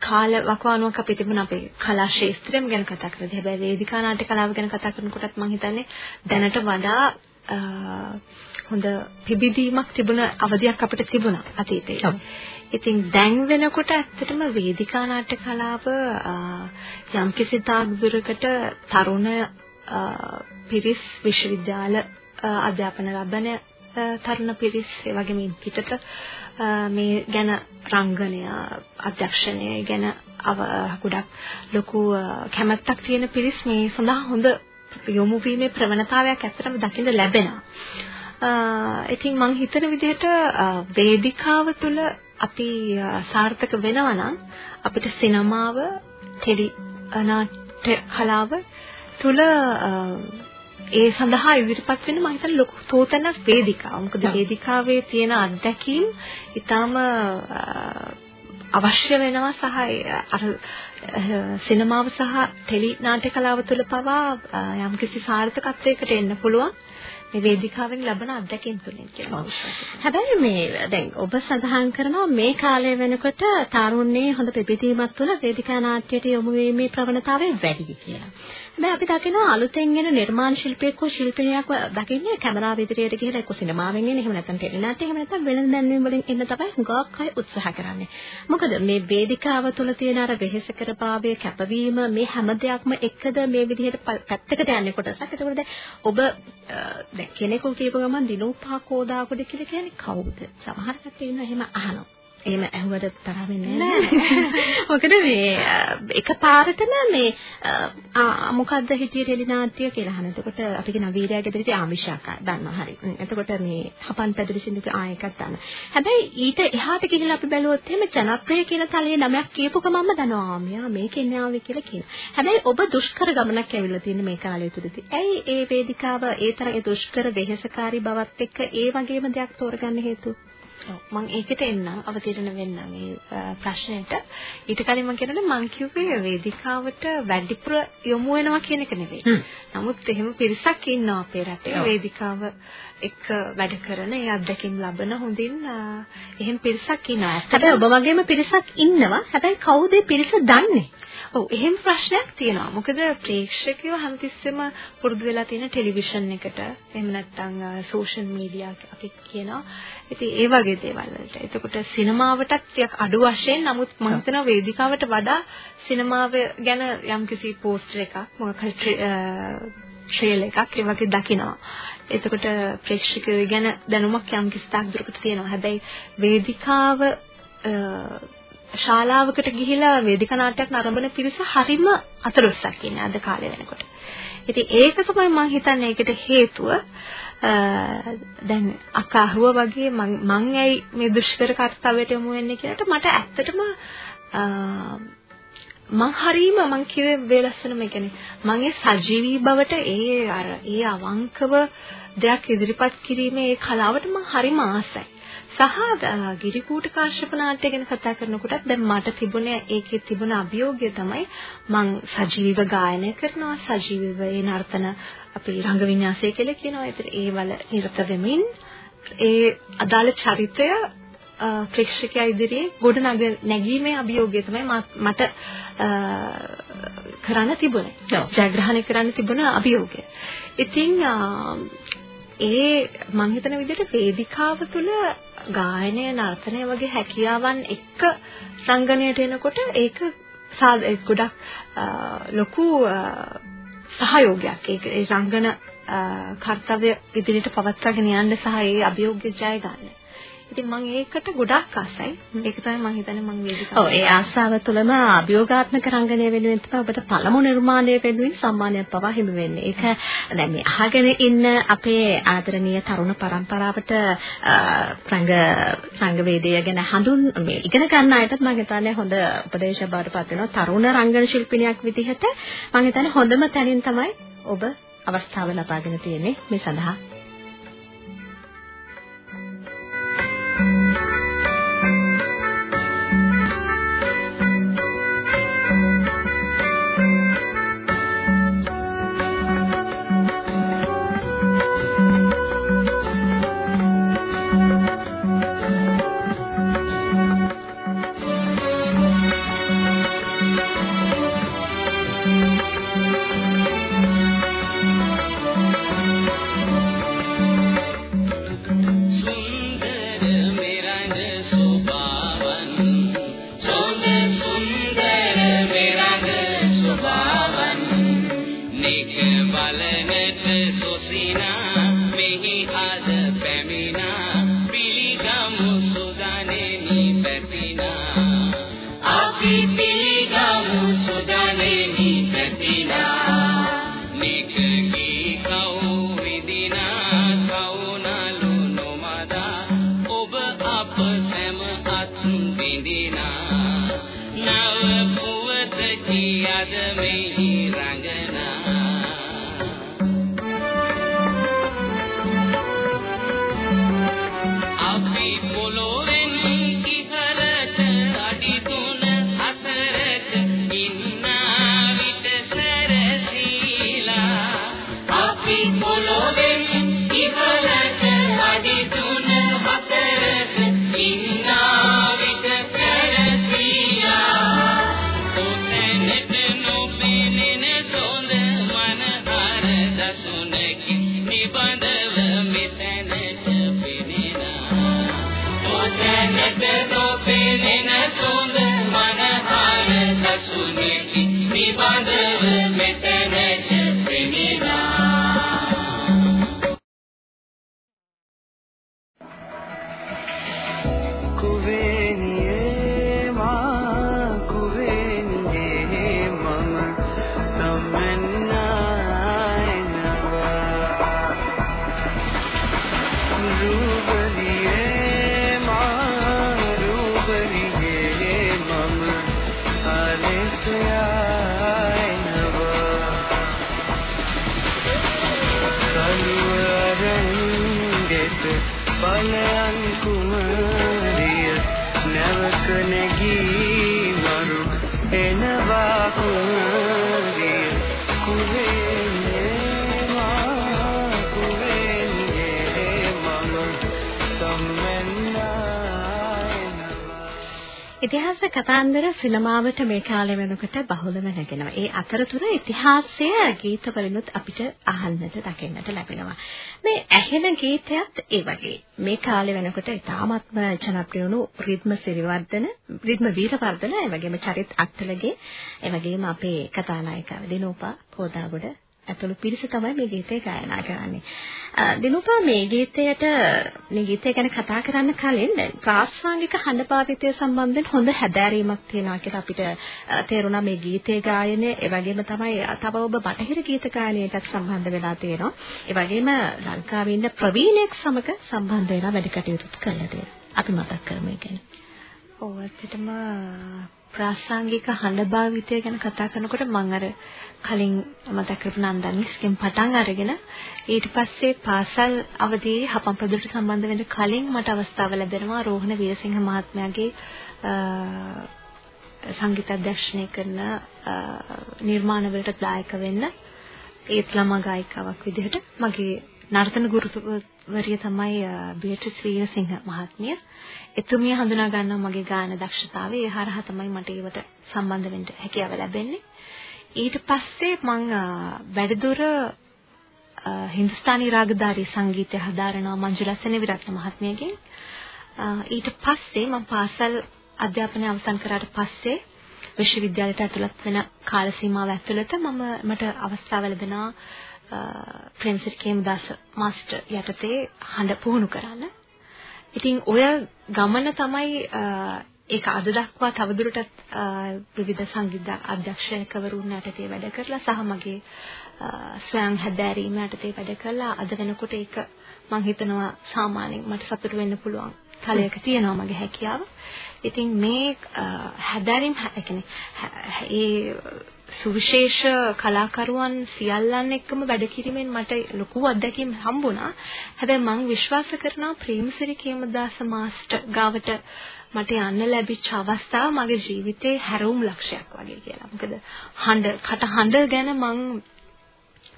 කාල වකවානුවක් අපේ තිබුණ අපේ කලා ශාස්ත්‍රයම ගැන කතා කරද්දී හැබැයි වේදිකා නාට්‍ය කලාව ගැන කතා කරනකොටත් මම හිතන්නේ දැනට වඩා හොඳ පිබිදීමක් තිබුණ අවධියක් අපිට තිබුණා අතීතයේ. ඉතින් දැන් වෙනකොට ඇත්තටම වේදිකා නාට්‍ය කලාව යම්කිසි තාක් දුරකට තරුණ පිරිස් විශ්වවිද්‍යාල අධ්‍යාපන ලබන තරුණ පිරිස් ඒ වගේම පිටත මේ ගැන රංගනය අධ්‍යක්ෂණය ගැන ගොඩක් ලොකු කැමැත්තක් තියෙන පිරිස් මේ සඳහා හොඳ යොමු වීමේ ප්‍රවණතාවයක් ඇත්තටම දකින්න ලැබෙනවා. ඉතින් මම හිතන විදිහට වේදිකාව තුළ අපි සාර්ථක වෙනවා නම් අපිට සිනමාව, ටෙලි නාට්‍ය කලාව තුළ ඒ සඳහා ඉදිරිපත් වෙන මම හිතන්නේ ලොකු තෝතනක් වේදිකාව. මොකද වේදිකාවේ තියෙන අත්දැකීම් ඊටාම අවශ්‍ය වෙනවා සහ අර සිනමාව සහ ටෙලි නාට්‍ය කලාව තුළ පවා යම්කිසි සාර්ථකත්වයකට එන්න පුළුවන්. මේ වේදිකාවෙන් ලබන අත්දැකීම් තුලින් කියලා හැබැයි මේ දැන් ඔබ සඳහන් කරනවා මේ කාලය වෙනකොට තරුණයේ හොඳ පිපිදීමක් තුළ වේදිකා නාට්‍යයට යොමු වීමේ ප්‍රවණතාවය වැඩි කියලා. හැබැයි අපි දකිනවා අලුතෙන් එන නිර්මාණ ශිල්පියෙක්ව ශිල්පිනියක් දකින්නේ කැමරාව ඉදිරියට ගිහලා එක්ක සිනමාවෙන් එන්නේ එහෙම නැත්නම් ටෙලිනාට්‍ය එහෙම නැත්නම් වෙළඳ දැන්වීම් වලින් එන්න තමයි හුඟක් අය උත්සාහ කරන්නේ. මොකද මේ වේදිකාව තුළ තියෙන අර වෙහෙසකරභාවය කැපවීම මේ හැම දෙයක්ම එක්කද මේ විදිහට පැත්තකට යන්නේ කොටසක්. ඒකවල ඔබ දැන් කෙනෙකු කියපු ගමන් දිනෝපා කෝදාකොඩ කියලා කියන්නේ කවුද? සමහර කට්ටිය ඉන්න එහෙම අහනවා. එහෙම ඇහුවට තරහ වෙන්නේ නැහැ. මොකද මේ එකපාරටම මේ මොකද්ද හිටියේ ටෙලිනාට්‍ය කියලා අහන. එතකොට අපි කියන වීරයා ගෙදරට ආමිෂාකා දන්නවා හරි. එතකොට මේ හපන් පැදුරු සින්දුක ආ එකක් දන්න. හැබැයි ඊට එහාට ගිහිල්ලා අපි බැලුවොත් එහෙම ජනප්‍රිය කියන තලයේ නමයක් කියපු ගමන්ම දන්නවා ආමියා මේකෙන් ආවේ කියලා කියනවා. හැබැයි ඔබ දුෂ්කර ගමනක් ඇවිල්ලා තියෙන මේ කාලය තුලදී. ඇයි ඒ වේදිකාව ඒ තරම් දුෂ්කර වෙහෙසකාරී බවත් එක්ක ඒ වගේම දෙයක් තෝරගන්න හේතුව? මම ඒකට එන්නම් අවතීර්ණ වෙන්න මේ ප්‍රශ්නෙට ඊට කලින් මම කියනනේ මං කිව්වේ වේදිකාවට වැඩිපුර යොමු වෙනවා කියන එක නෙවෙයි. නමුත් එහෙම පිරිසක් ඉන්නවා අපේ රටේ වේදිකාව එක්ක වැඩ කරන ඒ අත්දැකීම් ලබන හොඳින් එහෙම පිරිසක් ඉන්නවා. හැබැයි ඔබ වගේම පිරිසක් ඉන්නවා. හැබැයි කවුද පිරිස දන්නේ? ඔව් එහෙම ප්‍රශ්නයක් තියෙනවා. මොකද ප්‍රේක්ෂකයෝ හැමතිස්සෙම පුරුදු වෙලා තියෙන ටෙලිවිෂන් එකට එහෙම නැත්නම් සෝෂල් මීඩියා අපි කියනවා. ඉතින් ඒ වගේ දේවල් වලට. එතකොට සිනමාවටත් ටිකක් අඩු වශයෙන් නමුත් මම හිතනවා වේදිකාවට වඩා සිනමාව ගැන යම්කිසි පෝස්ටර් එකක් මොකක් හරි ට්‍රේල් එකක් ඒ වගේ දකිනවා. එතකොට ප්‍රේක්ෂකයෝ ගැන දැනුමක් යම්කිසි තාක් දුරකට තියෙනවා. හැබැයි වේදිකාව ශාලාවකට ගිහිලා වේදිකා නාට්‍යයක් නරඹන පිරිස හරිම අතලොස්සක් ඉන්නේ අද කාලේ වෙනකොට. ඉතින් ඒක තමයි මම හිතන්නේ ඒකට හේතුව. දැන් අක්කා අහුවා වගේ මං මං ඇයි මේ දුෂ්කර කර්තව්‍යයට යමු වෙන්නේ කියලාට මට ඇත්තටම මං හරීම මං කිව්වේ වේලස්සනම කියන්නේ මං ඒ සජීවී බවට ඒ අර ඒ අවංකව දෙයක් ඉදිරිපත් කිරීමේ ඒ කලාවට මං හරිම ආසයි. සහ ගිරිකූට කාශ්‍යප නාට්‍ය ගැන කතා කරනකොටත් දැන් මට තිබුණේ ඒකේ තිබුණ අභියෝගය තමයි මං සජීවීව ගායනය කරනවා සජීවීව ඒ නර්තන අපි රංග වින්‍යාසය කියලා කියනවා. ඒතර ඒ වල නිරත වෙමින් ඒ අදාළ චරිතය ප්‍රේක්ෂකයා ඉදිරියේ ගොඩ නැගීමේ අභියෝගය තමයි මට කරන්න තිබුණේ. ජයග්‍රහණය කරන්න තිබුණ අභියෝගය. ඉතින් ඒ මම හිතන විදිහට වේදිකාව තුළ ගායනය නර්තනය වගේ හැකියාවන් එක්ක රංගනයට එනකොට ඒක ගොඩක් ලොකු සහයෝගයක් ඒක ඒ රංගන කාර්යය ඉදිරියට පවත්වාගෙන යන්න සහ ඒ අභියෝගය ජය ගන්න. ඉතින් මම ඒකට ගොඩක් ආසයි. ඒක තමයි මම හිතන්නේ මම වේදිකාව. ඔව් ඒ ආසාව තුළම අභියෝගාත්මක රංගනය වෙනුවෙන් තමයි ඔබට පළමු නිර්මාණය වෙනුවෙන් සම්මානයක් පවා හිමි වෙන්නේ. ඒක දැන් මේ අහගෙන ඉන්න අපේ ආදරණීය තරුණ පරම්පරාවට රංග සංගවේදය ගැන හඳුන් මේ ඉගෙන ගන්න අයටත් මම හිතන්නේ හොඳ උපදේශයක් බවට පත් වෙනවා. තරුණ රංගන ශිල්පිනියක් විදිහට මම හිතන්නේ හොඳම තැනින් තමයි ඔබ අවස්ථාව ලබාගෙන තියෙන්නේ මේ සඳහා බලනට බලයන් කුමරිය නැවක නැගී මරු එනවා කුමරිය ඉතිහාස කතාන්දර සිනමාවට මේ කාලේ වෙනකොට බහුලව නැගෙනවා. ඒ අතරතුර ඉතිහාසය ගීතවලිනුත් අපිට අහන්නට දකින්නට ලැබෙනවා. මේ ඇහෙන ගීතයත් ඒ වගේ. මේ කාලේ වෙනකොට ඉතාමත්ම ජනප්‍රිය වුණු රිද්ම සිරිවර්ධන, රිද්ම වීරවර්ධන, ඒ වගේම චරිත් අක්ටලගේ, ඒ වගේම අපේ කතානායිකාව දිනෝපා පොදාගොඩ ඇතුළු පිරිස තමයි මේ ගීතය ගායනා කරන්නේ. දිනුපා මේ ගීතයට මේ ගීතය ගැන කතා කරන්න කලින් ප්‍රාසංගික හඬ භාවිතය සම්බන්ධයෙන් හොඳ හැදෑරීමක් තියෙනවා කියලා අපිට තේරුණා මේ ගීතේ ගායනය ඒ වගේම තමයි තව ඔබ බටහිර ගීත ගායනයටත් සම්බන්ධ වෙලා තියෙනවා. ඒ වගේම ලංකාවේ ඉන්න ප්‍රවීණෙක් සමග සම්බන්ධ වෙලා වැඩ කටයුතු කළා තියෙනවා. අපි මතක් කරමු ඒ ගැන. ඔව් ඇත්තටම ප්‍රාසංගික හඬ භාවිතය ගැන කතා කරනකොට මම අර කලින් මතක් කරපු නන්දනිස්ගෙන් පටන් අරගෙන ඊට පස්සේ පාසල් අවදියේ හපම්පොදට සම්බන්ධ වෙන්න කලින් මට අවස්ථාව ලැබෙනවා රෝහණ වීරසිංහ මහත්මයාගේ සංගීත අධ්‍යක්ෂණය කරන නිර්මාණ වලට දායක වෙන්න ඒත් ළමා ගායිකාවක් විදිහට මගේ නර්තන ගුරුවරිය තමයි බීට්‍රිස් වීරසිංහ මහත්මිය. එතුමිය හඳුනා ගන්නවා මගේ ගාන දක්ෂතාවය. ඒ හරහා තමයි මට ඒවට සම්බන්ධ වෙන්න හැකියාව ලැබෙන්නේ. ඊට පස්සේ මම වැඩිදුර හින්දුස්තානි රාගධාරී සංගීතය හදාරනවා මංජුලා සෙනවිරත්න මහත්මියගෙන්. ඊට පස්සේ මම පාසල් අධ්‍යාපනය අවසන් කරාට පස්සේ විශ්වවිද්‍යාලයට ඇතුළත් වෙන කාල සීමාව ඇතුළත මම මට අවස්ථාව ලැබෙනවා ප්‍රේමසිරි කේමදාස මාස්ටර් යටතේ හඬ පුහුණු කරන්න. ඉතින් ඔය ගමන තමයි ඒක අද දක්වා තවදුරටත් විවිධ සංගීත අධ්‍යක්ෂකවරුන් යටතේ වැඩ කරලා සහ මගේ ස්වයං හැදෑරීම යටතේ වැඩ කරලා අද වෙනකොට ඒක මම හිතනවා සාමාන්‍යයෙන් මට සතුට වෙන්න පුළුවන් තලයක තියෙනවා මගේ හැකියාව. ඉතින් මේ හැදෑරීම් කියන්නේ ඒ සුවිශේෂ කලාකරුවන් සියල්ලන් එක්කම වැඩ කිරීමෙන් මට ලොකු අත්දැකීම් හම්බුණා. හැබැයි මම විශ්වාස කරනවා ප්‍රේමසිරි කේමදාස මාස්ටර් ගාවට මට යන්න ලැබිච්ච අවස්ථාව මගේ ජීවිතේ හැරවුම් ලක්ෂයක් වගේ කියලා. මොකද හඬ කට හඬ ගැන මං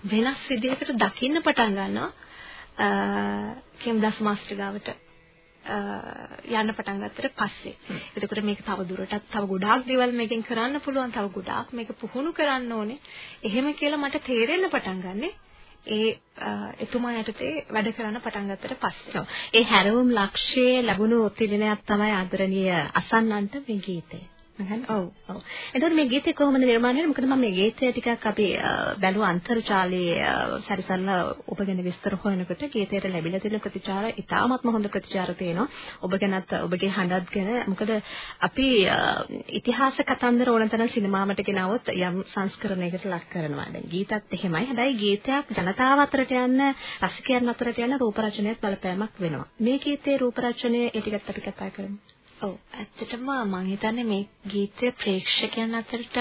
වෙනස් විදිහකට දකින්න පටන් ගන්නවා. කේමදාස මාස්ටර් ගාවට යන්න පටන් ගත්තට පස්සේ. එතකොට මේක තව දුරටත් තව ගොඩාක් දේවල් මේකෙන් කරන්න පුළුවන්. තව ගොඩාක් මේක පුහුණු කරන්න ඕනේ. එහෙම කියලා මට තේරෙන්න පටන් ගන්නෙ ඒ එතුමා යටතේ වැඩ කරන්න පටන් ගත්තට පස්සේ. ඒ හැරවුම් ලක්ෂයේ ලැබුණු තිරණයක් තමයි ආදරණීය අසන්නන්ට මේ ගීතය. ඔව් ඔව්. එතකොට මේ ගීතේ කොහොමද නිර්මාණය වෙන්නේ? මොකද මම මේ ගීතය ටිකක් අපි බැලුව අන්තර්ජාලයේ සැරිසරලා ඔබගෙන විස්තර හොයනකොට ගීතයට ලැබිලා තියෙන ප්‍රතිචාර ඉතාමත්ම හොඳ ප්‍රතිචාර තියෙනවා. ඔබ ගැනත් ඔබගේ හඬත් ගැන මොකද අපි ඉතිහාස කතන්දර ඕනතරම් සිනමාවට ගෙනවොත් යම් සංස්කරණයකට ලක් කරනවා. දැන් ගීතත් එහෙමයි. හැබැයි ගීතයක් ජනතාව අතරට යන්න රසිකයන් අතරට යන රූප රචනයත් බලපෑමක් වෙනවා. මේ ගීතේ රූප රචනය ඒ ටිකත් අපි කතා කරමු. ඔව් ඇත්තටම මම හිතන්නේ මේ ගීතය ප්‍රේක්ෂකයන් අතරට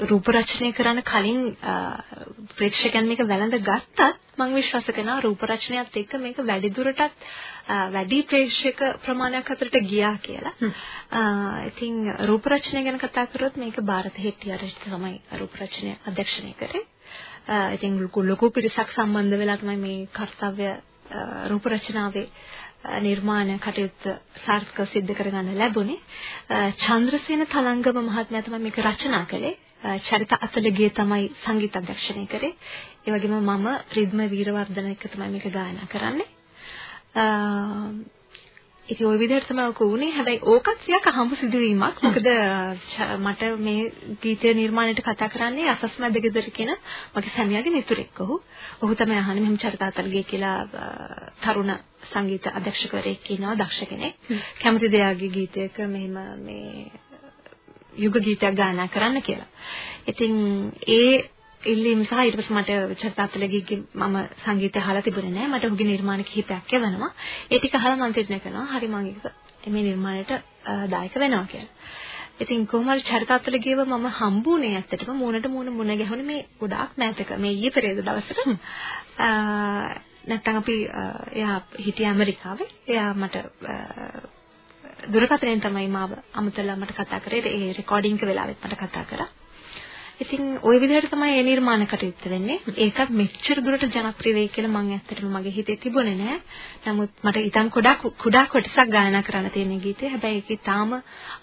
රූප රචනය කරන්න කලින් ප්‍රේක්ෂකයන් මේක වැළඳ ගත්තත් මම විශ්වාස කරනවා රූප රචනයත් එක්ක මේක වැඩි දුරටත් වැඩි ප්‍රේක්ෂක ප්‍රමාණයක් අතරට ගියා කියලා. ඉතින් රූප රචනය ගැන කතා කරොත් මේක ಭಾರತ හෙට්ටිආරට තමයි රූප රචනය අධ්‍යක්ෂණය කරේ. ඉතින් ලොකු පිරිසක් සම්බන්ධ වෙලා තමයි මේ කාර්යය රූප රචනාවේ නිර්මාණ කටයුත්ත සාර්ථකව සිද්ධ කරගන්න ලැබුණේ. චන්ද්‍රසේන තලංගම මහත්මයා තමයි මේක රචනා කළේ. චරිත අතලගේ තමයි සංගීත අධ්‍යක්ෂණය කරේ. ඒ වගේම මම රිද්ම වීරවර්ධන එක තමයි මේක ගායනා කරන්නේ. ඉතින් ওই විදිහට තමයි ඔක උනේ. හැබැයි ඕකත් ටිකක් අහඹු සිදුවීමක්. මොකද මට මේ ගීතය නිර්මාණයට කතා කරන්නේ අසස්මැද ගෙදර කියන මගේ සැමියාගේ මිතුරෙක් ඔහු. ඔහු තමයි අහන්නේ මෙහෙම චරිතාතල්ගේ කියලා තරුණ සංගීත අධ්‍යක්ෂකවරයෙක් ඉන්නවා දක්ෂ කෙනෙක්. කැමතිද එයාගේ ගීතයක මෙහෙම මේ යුග ගීතයක් ගායනා කරන්න කියලා. ඉතින් ඒ ඉල්ලීම් සහ ඊට පස්සේ මට චරිතාත්ලගේ මම සංගීතය අහලා තිබුණේ නැහැ. මට ඔහුගේ නිර්මාණ කිහිපයක් යවනවා. ඒ ටික අහලා මම තීරණය කරනවා හරි මම ඒක මේ නිර්මාණයට දායක වෙනවා කියලා. ඉතින් කොහොම හරි චරිතාත්ලගේව මම හම්බුනේ ඇත්තටම මූණට මූණ මුණ ගැහුනේ මේ ගොඩාක් මෑතක මේ ඊයේ පෙරේද දවසට. නැත්තම් අපි එයා හිටිය ඇමරිකාවේ. එයා මට දුරකථනයෙන් තමයි මාව අමතලා මට කතා කරේ. ඒ රෙකෝඩින්ග් වෙලාවෙත් මට කතා කරා. ඉතින් ওই විදිහට තමයි ඒ නිර්මාණ කටයුත්ත වෙන්නේ. ඒකත් මෙච්චර දුරට ජනප්‍රිය වෙයි කියලා මම ඇත්තටම මගේ හිතේ තිබුණේ නෑ. නමුත් මට ඊටම් කුඩා කුඩා කොටසක් ගායනා කරන්න තියෙන ගීතේ. හැබැයි ඒකේ තාම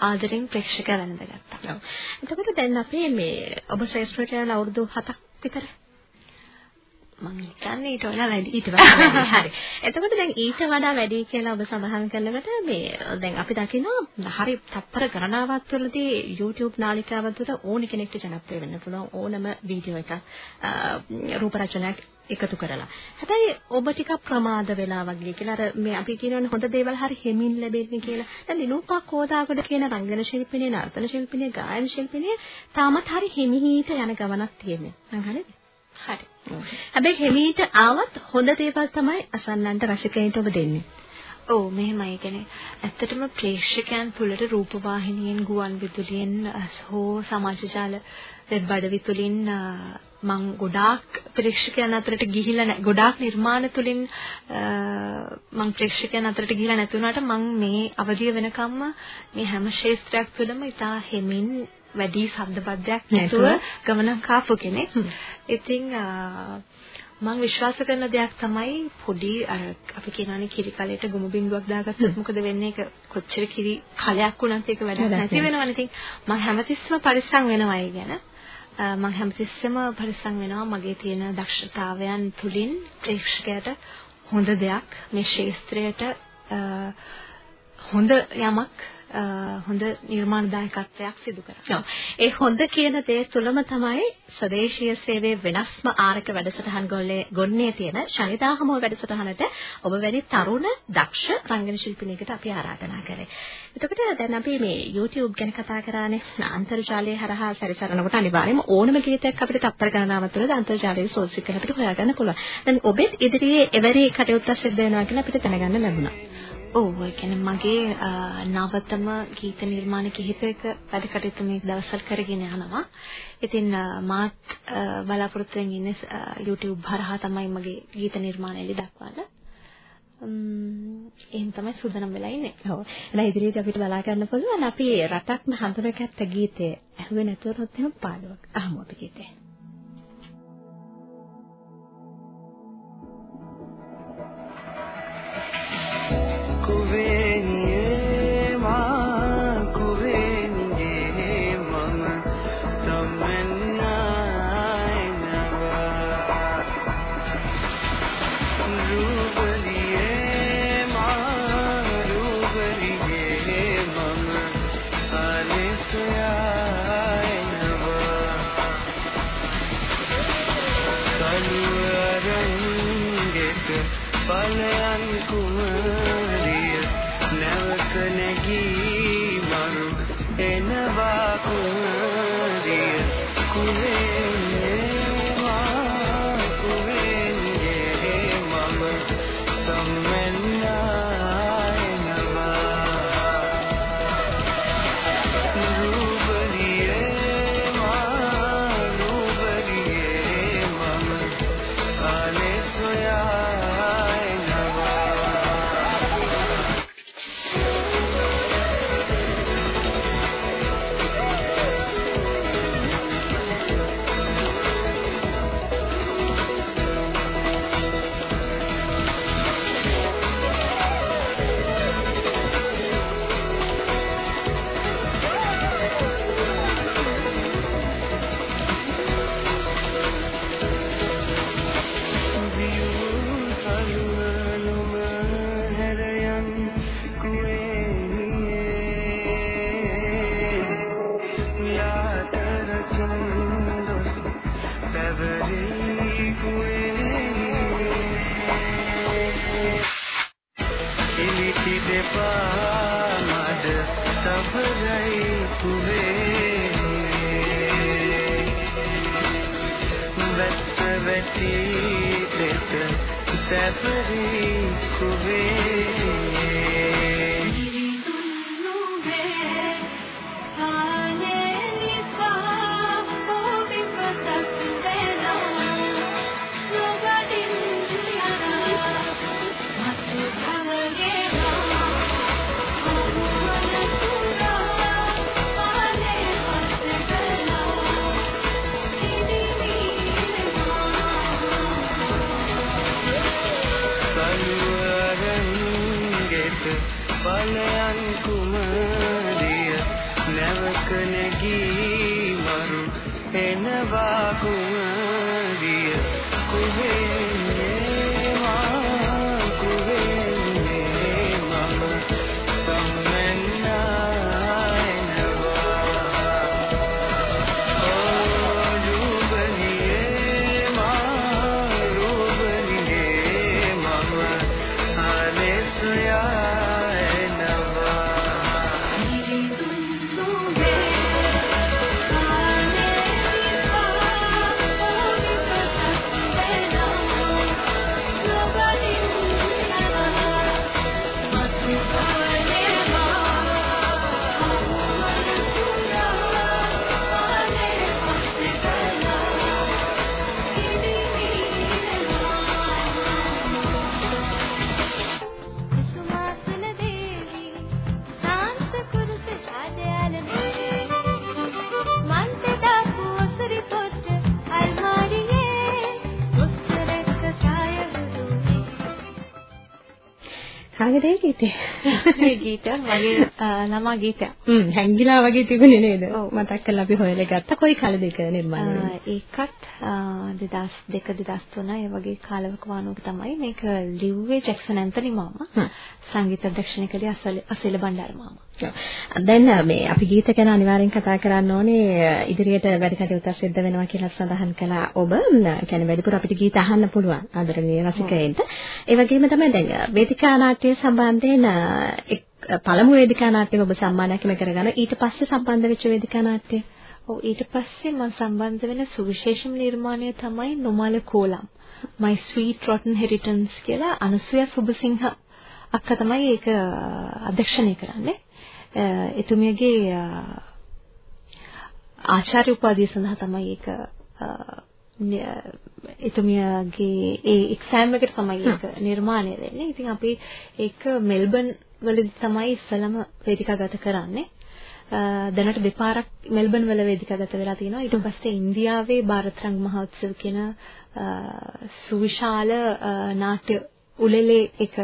ආදරෙන් ප්‍රේක්ෂකයන් වැළඳගත්තා. එතකොට දැන් අපි මේ ඔබ ශ්‍රේෂ්ඨ යන අවුරුදු 7ක් විතර මම හිතන්නේ ඊට වඩා වැඩි. ඊට වඩා වැඩි. හරි. එතකොට දැන් ඊට වඩා වැඩි කියලා ඔබ සඳහන් කරනකොට මේ දැන් අපි දකිනවා හරි තත්පර ගණනාවක් තුළදී YouTube නාලිකාව තුළ ඕනි කෙනෙක්ට ජනප්‍රිය වෙන්න පුළුවන් ඕනම වීඩියෝ එකක් රූප රචනයක් එකතු කරලා. හැබැයි ඔබ ටිකක් ප්‍රමාද වෙලා වගේ කියලා අර මේ අපි කියනවනේ හොඳ දේවල් හරි හිමින් ලැබෙන්නේ කියලා. දැන් දිනුපා කෝදාගොඩ කියන රංගන ශිල්පිනිය, නර්තන ශිල්පිනිය, ගායන ශිල්පිනිය තාමත් හරි හිමිහිට යන ගමනක් තියෙන්නේ. නං හරිද? හරි. හැබැයි හිමීට ආවත් හොඳ දේවල් තමයි අසන්නන්ට රසිකයින්ට ඔබ දෙන්නේ. ඔව් මෙහෙමයි කියන්නේ ඇත්තටම ප්‍රේක්ෂකයන් තුළට රූපවාහිනියෙන් ගුවන් විදුලියෙන් හෝ සමාජ ජාල වෙබ් අඩවි තුලින් මම ගොඩාක් ප්‍රේක්ෂකයන් අතරට ගිහිලා ගොඩාක් නිර්මාණ තුලින් මම ප්‍රේක්ෂකයන් අතරට ගිහිලා නැති වුණාට මම මේ අවධිය වෙනකම්ම මේ හැම ක්ෂේත්‍රයක් තුළම ඉතා හිමින් වැඩි ශබ්දබද්ධයක් නැතුව ගමනක් ආපු කෙනෙක්. ඉතින් මම විශ්වාස කරන දෙයක් තමයි පොඩි අර අපි කියනවානේ කිරි කලයට ගොමු බින්දුවක් දාගත්තොත් මොකද වෙන්නේ ඒක කොච්චර කිරි කලයක් වුණත් ඒක වැඩක් නැති වෙනවනේ. ඉතින් මම හැමතිස්සම පරිස්සම් වෙනවා ඒ ගැන. මම හැමතිස්සෙම පරිස්සම් වෙනවා මගේ තියෙන දක්ෂතාවයන් තුලින් ප්‍රේක්ෂකයාට හොඳ දෙයක් මේ ශාස්ත්‍රයට හොඳ යමක් හොඳ නිර්මාණදායකත්වයක් සිදු කරා. ඒ හොඳ කියන දේ තුලම තමයි ස්වදේශීය සේවයේ වෙනස්ම ආරක වැඩසටහන් ගොන්නේ තියෙන ශනිදාහම වැඩසටහනට ඔබ වැනි තරුණ දක්ෂ රංගන ශිල්පිනියකට අපි ආරාධනා කරේ. එතකොට දැන් අපි මේ YouTube ගැන කතා කරානේ අන්තර්ජාලය හරහා සැරිසරනකොට අනිවාර්යයෙන්ම ඕනම ගීතයක් අපිට තප්පර ගණනාවක් තුළ අන්තර්ජාලයේ සෝස් එක අපිට හොයාගන්න පුළුවන්. දැන් ඔබෙත් ඉදිරියේ එවැනි කටයුත්තක් සිද්ධ වෙනවා කියලා අපිට දැනගන්න ලැබුණා. ඔව් ඒ කියන්නේ මගේ නවතම ගීත නිර්මාණ කිහිපයක වැඩ කටයුතු මේ දවස්වල කරගෙන යනවා. ඉතින් මාත් බලාපොරොත්තු වෙන ඉන්නේ YouTube හරහා තමයි මගේ ගීත නිර්මාණය දක්වන්න. එහෙනම් තමයි සූදානම් වෙලා ඉන්නේ. ඔව්. එහෙනම් ඉදිරියට අපිට බලා ගන්න පුළුවන් අපි රටක්ම හඳුනගත්ත ගීතය ඇහුවේ නැතුවොත් එහෙම පාඩුවක්. අහමු අපි ගීතේ. Thank you. කාගේද ඒ ගීතේ? මේ ගීතය මගේ ළමා ගීතයක්. හ්ම් හැංගිලා වගේ තිබුණේ නේද? මතක් කරලා අපි හොයලා ගත්තා. කොයි කාලෙද ඒක නිර්මාණය වෙන්නේ? ඒකත් 2002 2003 ඒ වගේ කාලවක වානුවක තමයි මේක ලිව්වේ ජැක්සන් ඇන්තනි මාමා. සංගීත අධ්‍යක්ෂණය කළේ අසෙල බණ්ඩාර මාමා. දැන් මේ අපි ගීත ගැන අනිවාර්යෙන් කතා කරන්න ඕනේ ඉදිරියට වැඩ කටයුතු සිද්ධ වෙනවා කියලා සඳහන් කළා ඔබ. කියන්නේ වැඩිපුර අපිට ගීත අහන්න පුළුවන් ආදරණීය රසිකයින්ට. ඒ වගේම තමයි දැන් වේදිකා නාට්‍ය සම්බන්ධයෙන් පළමු වේදිකා නාට්‍යම ඔබ සම්මානයක් හිමි කරගන්න ඊට පස්සේ සම්බන්ධ වෙච්ච වේදිකා නාට්‍ය. ඔව් ඊට පස්සේ මම සම්බන්ධ වෙන සුවිශේෂම නිර්මාණය තමයි නොමල කෝලම්. My Sweet Rotten Inheritance කියලා අනුසය සුබසිංහ අක්කා තමයි ඒක අධ්‍යක්ෂණය කරන්නේ. එතුමියගේ ආචාර්ය උපාධිය සඳහා තමයි ඒක එතුමියගේ ඒ එක්සෑම් එකට තමයි ඒක නිර්මාණය වෙන්නේ. ඉතින් අපි ඒක මෙල්බන් වලදී තමයි ඉස්සලම වේදිකාගත කරන්නේ. දැනට දෙපාරක් මෙල්බන් වල වේදිකාගත වෙලා තිනවා. ඊට පස්සේ ඉන්දියාවේ ಭಾರತ රංග මහෝත්සව කියන සුවිශාල නාට්‍ය උලෙලේ එක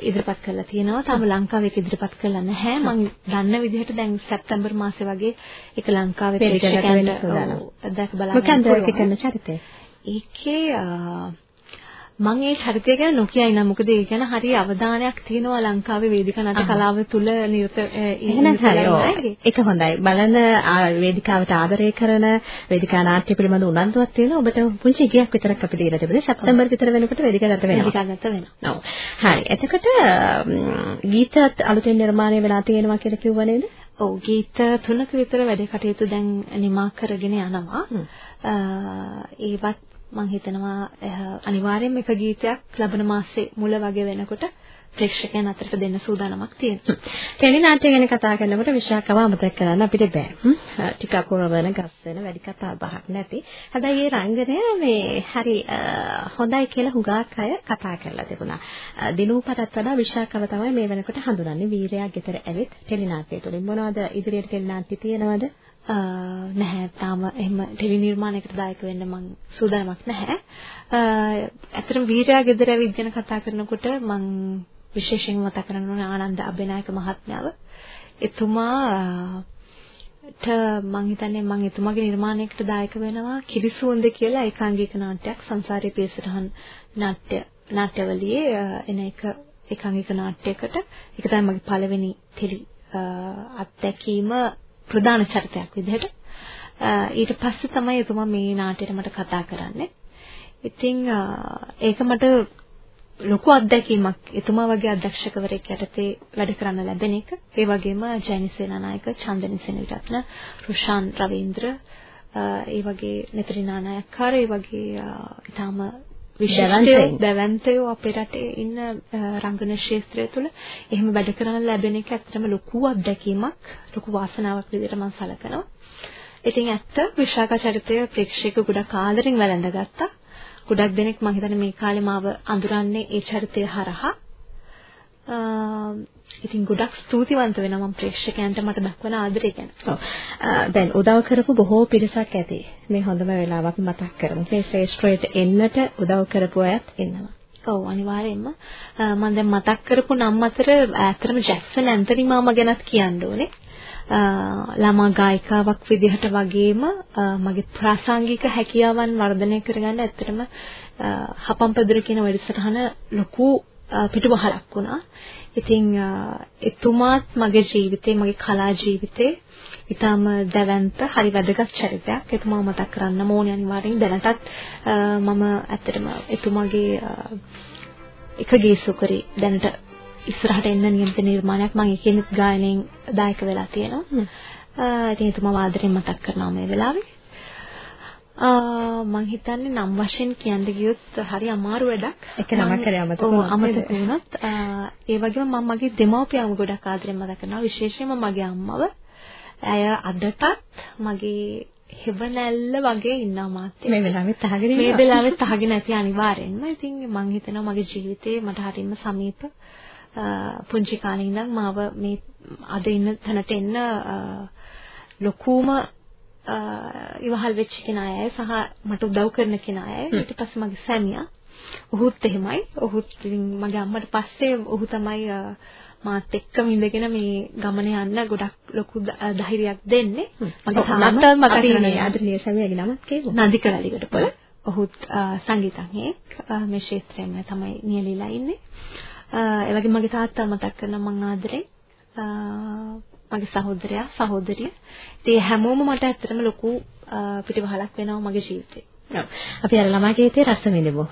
ඉදිරිපත් කරලා තියෙනවා. තාම ලංකාවේ ඒක ඉදිරිපත් කරලා නැහැ. මම දන්න විදිහට දැන් සැප්තැම්බර් මාසේ වගේ ඒක ලංකාවේ ප්‍රේක්ෂකයන්ට දැක බලන්න මොකන්ද ඒක කරන චරිතය? ඒකේ මම ඒ චරිතය ගැන නොකියයි නම්. මොකද ඒ ගැන හරි අවධානයක් තියෙනවා ලංකාවේ වේදිකා නාට්‍ය කලාව තුල නිරත ඒක හොඳයි. බලන වේදිකාවට ආදරය කරන වේදිකා නාට්‍ය පිළිබඳ උනන්දුවක් තියෙන ඔබට පුංචි ඉගයක් විතරක් අපි දීලා තිබුණේ. සැප්තැම්බර් විතර වෙනකොට වේදිකාගත වෙනවා. වේදිකාගත වෙනවා. ඔව්. හරි. එතකොට ගීතත් අලුතෙන් නිර්මාණය වෙලා තියෙනවා කියලා කිව්ව නේද? ඔව්. ගීත තුනක විතර වැඩ කටයුතු දැන් නිමා කරගෙන යනවා. ඒවත් මම හිතනවා අනිවාර්යයෙන්ම එක ගීතයක් ලබන මාසේ මුල වගේ වෙනකොට ප්‍රේක්ෂකයන් අතරට දෙන්න සූදානමක් තියෙනවා. ටෙලි නාට්‍ය ගැන කතා කරනකොට විශාකව අමතක කරන්න අපිට බෑ. ටිකක් පුරවන ගස් වෙන වැඩි කතා බහක් නැති. හැබැයි මේ රංගනය මේ හරි හොඳයි කියලා හුඟක් අය කතා කරලා තිබුණා. දිනූපටත් වඩා විශාකව තමයි මේ වෙනකොට හඳුනන්නේ වීරයා ගෙදර ඇවිත් ටෙලි නාට්‍ය තුලින්. මොනවද ඉදිරියට ටෙලි නාට්‍ය තියෙනවද? නැහැ තාම එහෙම ටෙලි නිර්මාණයකට දායක වෙන්න මම සූදානමක් නැහැ. ඇත්තටම වීරයා ගෙදර ඇවිත් ගැන කතා කරනකොට මම විශේෂයෙන්ම මතක් කරන්න ඕන ආනන්ද අබේනායක මහත්මයාව. එතුමා ට මම හිතන්නේ මම එතුමාගේ නිර්මාණයකට දායක වෙනවා කිරිසුවඳ කියලා ඒකාංගික නාට්‍යයක් සංසාරයේ පියසටහන් නාට්‍ය නාට්‍යවලියේ එන එක ඒකාංගික නාට්‍යයකට ඒක තමයි මගේ පළවෙනි ටෙලි අත්දැකීම ප්‍රධාන චරිතයක් විදිහට ඊට පස්සේ තමයි එතුමා මේ නාට්‍යයට මට කතා කරන්නේ. ඉතින් ඒක මට ලොකු අත්දැකීමක් එතුමා වගේ අධ්‍යක්ෂකවරයෙක් යටතේ වැඩ කරන්න ලැබෙන එක. ඒ වගේම ජයනි සේනානායක, චන්දනි සෙනවිරත්න, රුෂාන් රවීන්ද්‍ර ඒ වගේ නෙතරිනා නායකකාර ඒ වගේ ඊටාම විශේෂ දැවැන්තයෝ අපේ රටේ ඉන්න රංගන ක්ෂේත්‍රය තුළ එහෙම වැඩ කරන්න ලැබෙන එක ඇත්තටම ලොකු අත්දැකීමක් ලොකු වාසනාවක් විදිහට මම සලකනවා. ඉතින් ඇත්ත විශාඛා චරිතය ප්‍රේක්ෂක ගොඩක් ආදරෙන් වැළඳගත්තා. ගොඩක් දෙනෙක් මම හිතන්නේ මේ කාලේ මාව අඳුරන්නේ ඒ චරිතය හරහා. ඉතින් ගොඩක් ස්තුතිවන්ත වෙනවා මම ප්‍රේක්ෂකයන්ට මට දක්වන ආදරය ගැන. ඔව්. දැන් උදව් කරපු බොහෝ පිරිසක් ඇති. මේ හොඳම වෙලාවක් මතක් කරමු. මේ ශ්‍රේෂ්ඨයට එන්නට උදව් කරපු අයත් ඉන්නවා. ඔව් අනිවාර්යයෙන්ම මම දැන් මතක් කරපු නම් අතර ඇත්තටම ජැක්සන් ඇන්තනි මාමා ගැනත් කියන්න ඕනේ. ළමා ගායිකාවක් විදිහට වගේම මගේ ප්‍රාසංගික හැකියාවන් වර්ධනය කරගන්න ඇත්තටම හපම්පදුර කියන වැඩසටහන ලොකු පිටුවහලක් වුණා. ඉතින් එතුමාත් මගේ ජීවිතේ මගේ කලා ජීවිතේ ඊටම දැවැන්ත හරි වැදගත් චරිතයක්. එතුමා මතක් කරන්න ඕනේ අනිවාර්යෙන් දැනටත් මම ඇත්තටම එතුමාගේ එක ගීසුකරි දැනට ඉස්සරහට එන්න නියමිත නිර්මාණයක් මම ඒකෙත් ගායනයෙන් දායක වෙලා තියෙනවා. ඉතින් එතුමා වාදනයෙන් මතක් කරනවා මේ වෙලාවේ. මම හිතන්නේ නම් වශයෙන් කියන්න ගියොත් හරි අමාරු වැඩක්. ඒක නමක් කරේ අමතක වුණා. අමතක වුණත් ඒ වගේම මම මගේ දෙමව්පියන්ව ගොඩක් ආදරෙන් මතක් කරනවා. විශේෂයෙන්ම මගේ අම්මව. ඇය අදටත් මගේ හෙවණැල්ල වගේ ඉන්නවා මාත් මේ වෙලාවෙත් අහගෙන මේ වෙලාවෙත් අහගෙන ඇති අනිවාර්යෙන්ම. ඉතින් මම හිතනවා මගේ ජීවිතේ මට හරියම සමීප පුංචි කාලේ ඉඳන් මාව මේ අද ඉන්න තැනට එන්න ලොකුම ඉවහල් වෙච්ච කෙනා අය සහ මට උදව් කරන කෙනා අය ඊට පස්සේ මගේ සැමියා ඔහුත් එහෙමයි. ඔහුත් මගේ අම්මට පස්සේ ඔහු තමයි මාත් එක්කම ඉඳගෙන මේ ගමන යන්න ගොඩක් ලොකු ධෛර්යයක් දෙන්නේ. මගේ මතක කරන්නේ ආදරණීය සමියාගේ නමත් කියමු. නන්දික වැලිකඩපොළ. ඔහුත් සංගීතඥයෙක් මේ ක්ෂේත්‍රයේම තමයි නියැලීලා ඉන්නේ. ඒ වගේම මගේ තාත්තා මතක් කරන මං ආදරේ මගේ සහෝදරයා සහෝදරිය. ඉතින් හැමෝම මට ඇත්තටම ලොකු පිටිවහලක් වෙනවා මගේ ජීවිතේ. ඔව්. අපි අර ළමා ගීතේ රස විඳිමු.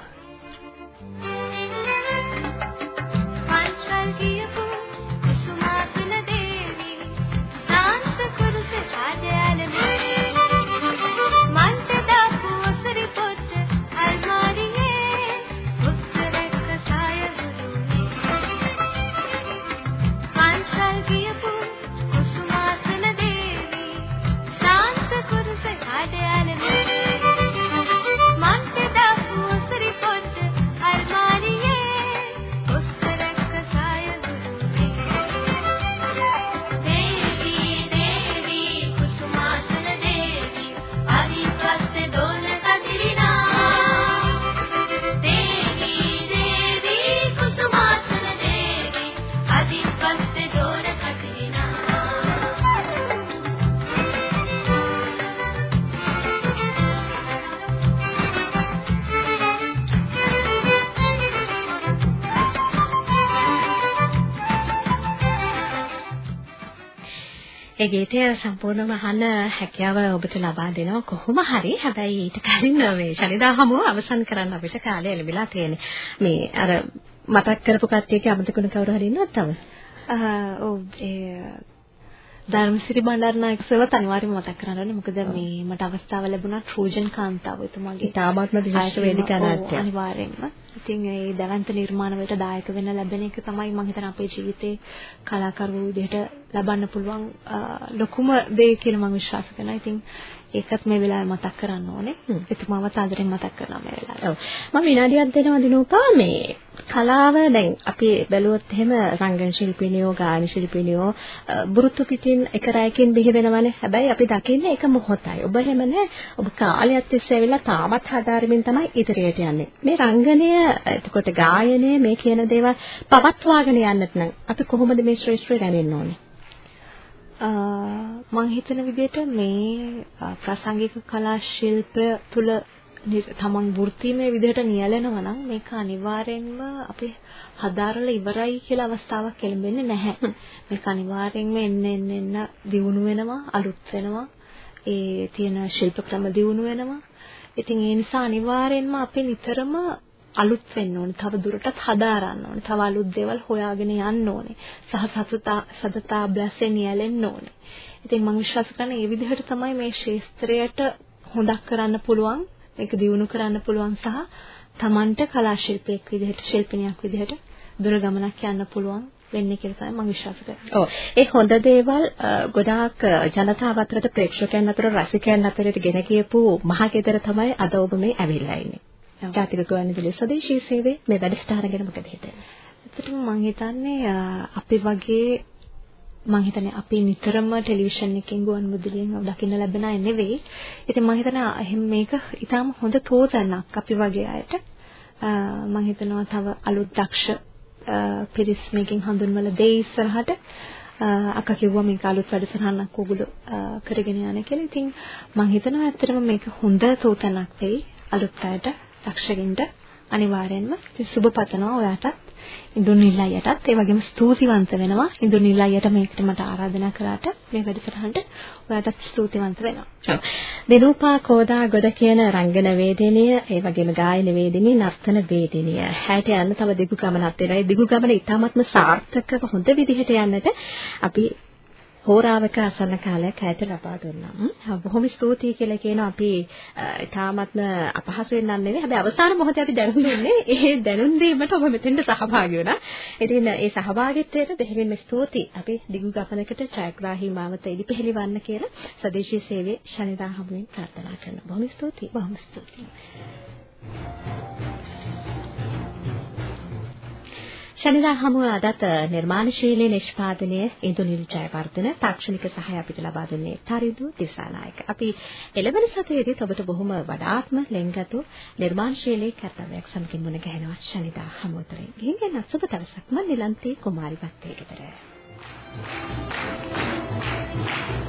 ඒ ගීතය සම්පූර්ණයෙන්ම අහන්න හැකියාව ඔබට ලබා දෙනවා කොහොම හරි. හැබැයි ඊට කලින් මේ ශනිදා හමුව අවසන් කරන්න අපිට කාලය ලැබිලා තියෙන්නේ. මේ අර මතක් කරපු කට්ටියක අමතකුණ කවුරු හරි ඉන්නවද තව? ඔව් ඒ ධර්මසිරි බණ්ඩාරනායක සර්වත් අනිවාර්යයෙන්ම මතක් කරන්න ඕනේ. මොකද මේ මට අවස්ථාව ලැබුණා ට්‍රෝජන් කාන්තාව එතුමාගේ තාමත්ම විශේෂ වේදිකා නාට්‍යයක්. අනිවාර්යයෙන්ම. ඉතින් ඒ දැවැන්ත නිර්මාණ වලට දායක වෙන්න ලැබෙන එක තමයි මම හිතන අපේ ජීවිතේ කලාකරු විදිහට ලබන්න පුළුවන් ලොකුම දේ කියලා මම විශ්වාස කරනවා. ඉතින් ඒකත් මේ වෙලාවේ මතක් කරන්න ඕනේ. එතුමාවත් ආදරෙන් මතක් කරනවා මේ වෙලාවේ. ඔව්. මම විනාඩියක් දෙනවා දිනෝපා මේ කලාව දැන් අපි බැලුවොත් එහෙම රංගන ශිල්පිනියෝ ගායන ශිල්පිනියෝ බුරුතු පිටින් එක රැයකින් බිහි වෙනවනේ. හැබැයි අපි දකින්නේ ඒක මොහොතයි. ඔබ එහෙම නෑ. ඔබ කාලයක් තිස්සේ ඇවිල්ලා තාමත් හදාරමින් තමයි ඉදිරියට යන්නේ. මේ රංගනය එතකොට ගායනය මේ කියන දේවල් පවත්වාගෙන යන්නත් නම් අපි කොහොමද මේ ශ්‍රේෂ්ඨය රැඳෙන්න ඕනේ? මම හිතන විදිහට මේ ප්‍රසංගික කලා ශිල්පය තුල තමන් වෘත්තීමේ විදිහට නියැලෙනවා නම් මේක අනිවාර්යෙන්ම අපි හදාරලා ඉවරයි කියලා අවස්ථාවක් එළඹෙන්නේ නැහැ. මේක අනිවාර්යෙන්ම එන්න එන්න එන්න දියුණු වෙනවා, අලුත් වෙනවා. ඒ තියෙන ශිල්ප ක්‍රම දියුණු වෙනවා. ඉතින් ඒ නිසා අනිවාර්යෙන්ම අපි නිතරම අලුත් වෙන්න ඕනේ. තව දුරටත් හදාරන්න ඕනේ. තව අලුත් දේවල් හොයාගෙන යන්න ඕනේ. සහ සතතා සතතා අභ්‍යාසයෙන් යැලෙන්න ඕනේ. ඉතින් මම විශ්වාස කරන්නේ මේ විදිහට තමයි මේ ශාස්ත්‍රයට හොඳක් කරන්න පුළුවන්, මේක දියුණු කරන්න පුළුවන් සහ Tamanට කලා ශිල්පියෙක් විදිහට, ශිල්පිනියක් විදිහට දුර ගමනක් යන්න පුළුවන් වෙන්නේ කියලා තමයි මම විශ්වාස කරන්නේ. ඔව්. ඒ හොඳ දේවල් ගොඩාක් ජනතාව අතරට ප්‍රේක්ෂකයන් අතර රසිකයන් අතරට ගෙන ගියපු මහගෙදර තමයි අද ඔබ මේ ඇවිල්ලා ඉන්නේ. ජාතික ගුවන්විදුලි ස්වදේශී සේවයේ මේ වැඩසටහන ගැන මොකද හිතන්නේ? ඇත්තටම මම හිතන්නේ අපි වගේ මම හිතන්නේ අපි නිතරම ටෙලිවිෂන් එකෙන් ගුවන්විදුලියෙන් දකින්න ලැබෙන අය නෙවෙයි. ඉතින් මම හිතනවා එහෙනම් මේක ඊටාම හොඳ තෝතනක් අපි වගේ අයට. මම හිතනවා තව අලුත් දක්ෂ පිරිස් මේකෙන් හඳුන්වලා දෙයි ඉස්සරහට අක කිව්වා මේක අලුත් වැඩසටහනක් ඕගොල්ලෝ කරගෙන යන කියලා. ඉතින් මම හිතනවා ඇත්තටම මේක හොඳ තෝතනක් වෙයි අලුත් අයට දක්ෂකින්ට අනිවාර්යෙන්ම සුබ පතනවා ඔයාටත් ඉන්දුනිල් අයියටත් ඒ වගේම ස්තුතිවන්ත වෙනවා ඉන්දුනිල් අයියට මේකට මට ආරාධනා කරාට මේ වැඩසටහනට ඔයාටත් ස්තුතිවන්ත වෙනවා. ඔව්. දිනූපා කෝදා ගොඩ කියන රංගන වේදිනිය ඒ වගේම ගායන වේදිනිය නර්තන වේදිනිය. හැට යන්න තව දිගු ගමනක් වෙනවා. ඒ දිගු ගමන ඉතාමත්ම සාර්ථකව හොඳ විදිහට යන්නට අපි හෝරාවක අසන්න කාලයක් ඇයට ලබා දුන්නා. බොහොම ස්තුතියි කියලා කියනවා අපි තාමත්ම අපහසුයෙන් නම් නෙවෙයි. හැබැයි අවසාන මොහොතේ අපි දැනුම් දුන්නේ ඒ දැනුම් දීමට ඔබ මෙතෙන්ට සහභාගී වුණා. ඉතින් ඒ සහභාගීත්වයට දෙහිමින් ස්තුතියි. අපි දිගු ගමනකට ඡායාග්‍රාහී මාවත ඉදිපෙහෙලිවන්න කියලා සදේශීය සේවයේ ශනිදා හමුවෙන් ප්‍රාර්ථනා කරනවා. බොහොම ස්තුතියි. බොහොම ස්තුතියි. ශනිදා හමුව අදත් නිර්මාණශීලී නිෂ්පාදනය ඉන්දුනිල් ජයවර්ධන තාක්ෂණික සහාය අපිට ලබා දුන්නේ තරිදු දිසානායක. අපි එළවෙන සතියේදී ඔබට බොහොම වඩාත්ම ලෙන්ගතු නිර්මාණශීලී කර්තව්‍යයක් සමගින් මුණ ගැහෙනවා ශනිදා හමුවතරේ. ගිහින් යන සුබ දවසක් මන් නිලන්තේ කුමාරි වත්තේකතර. Thank you.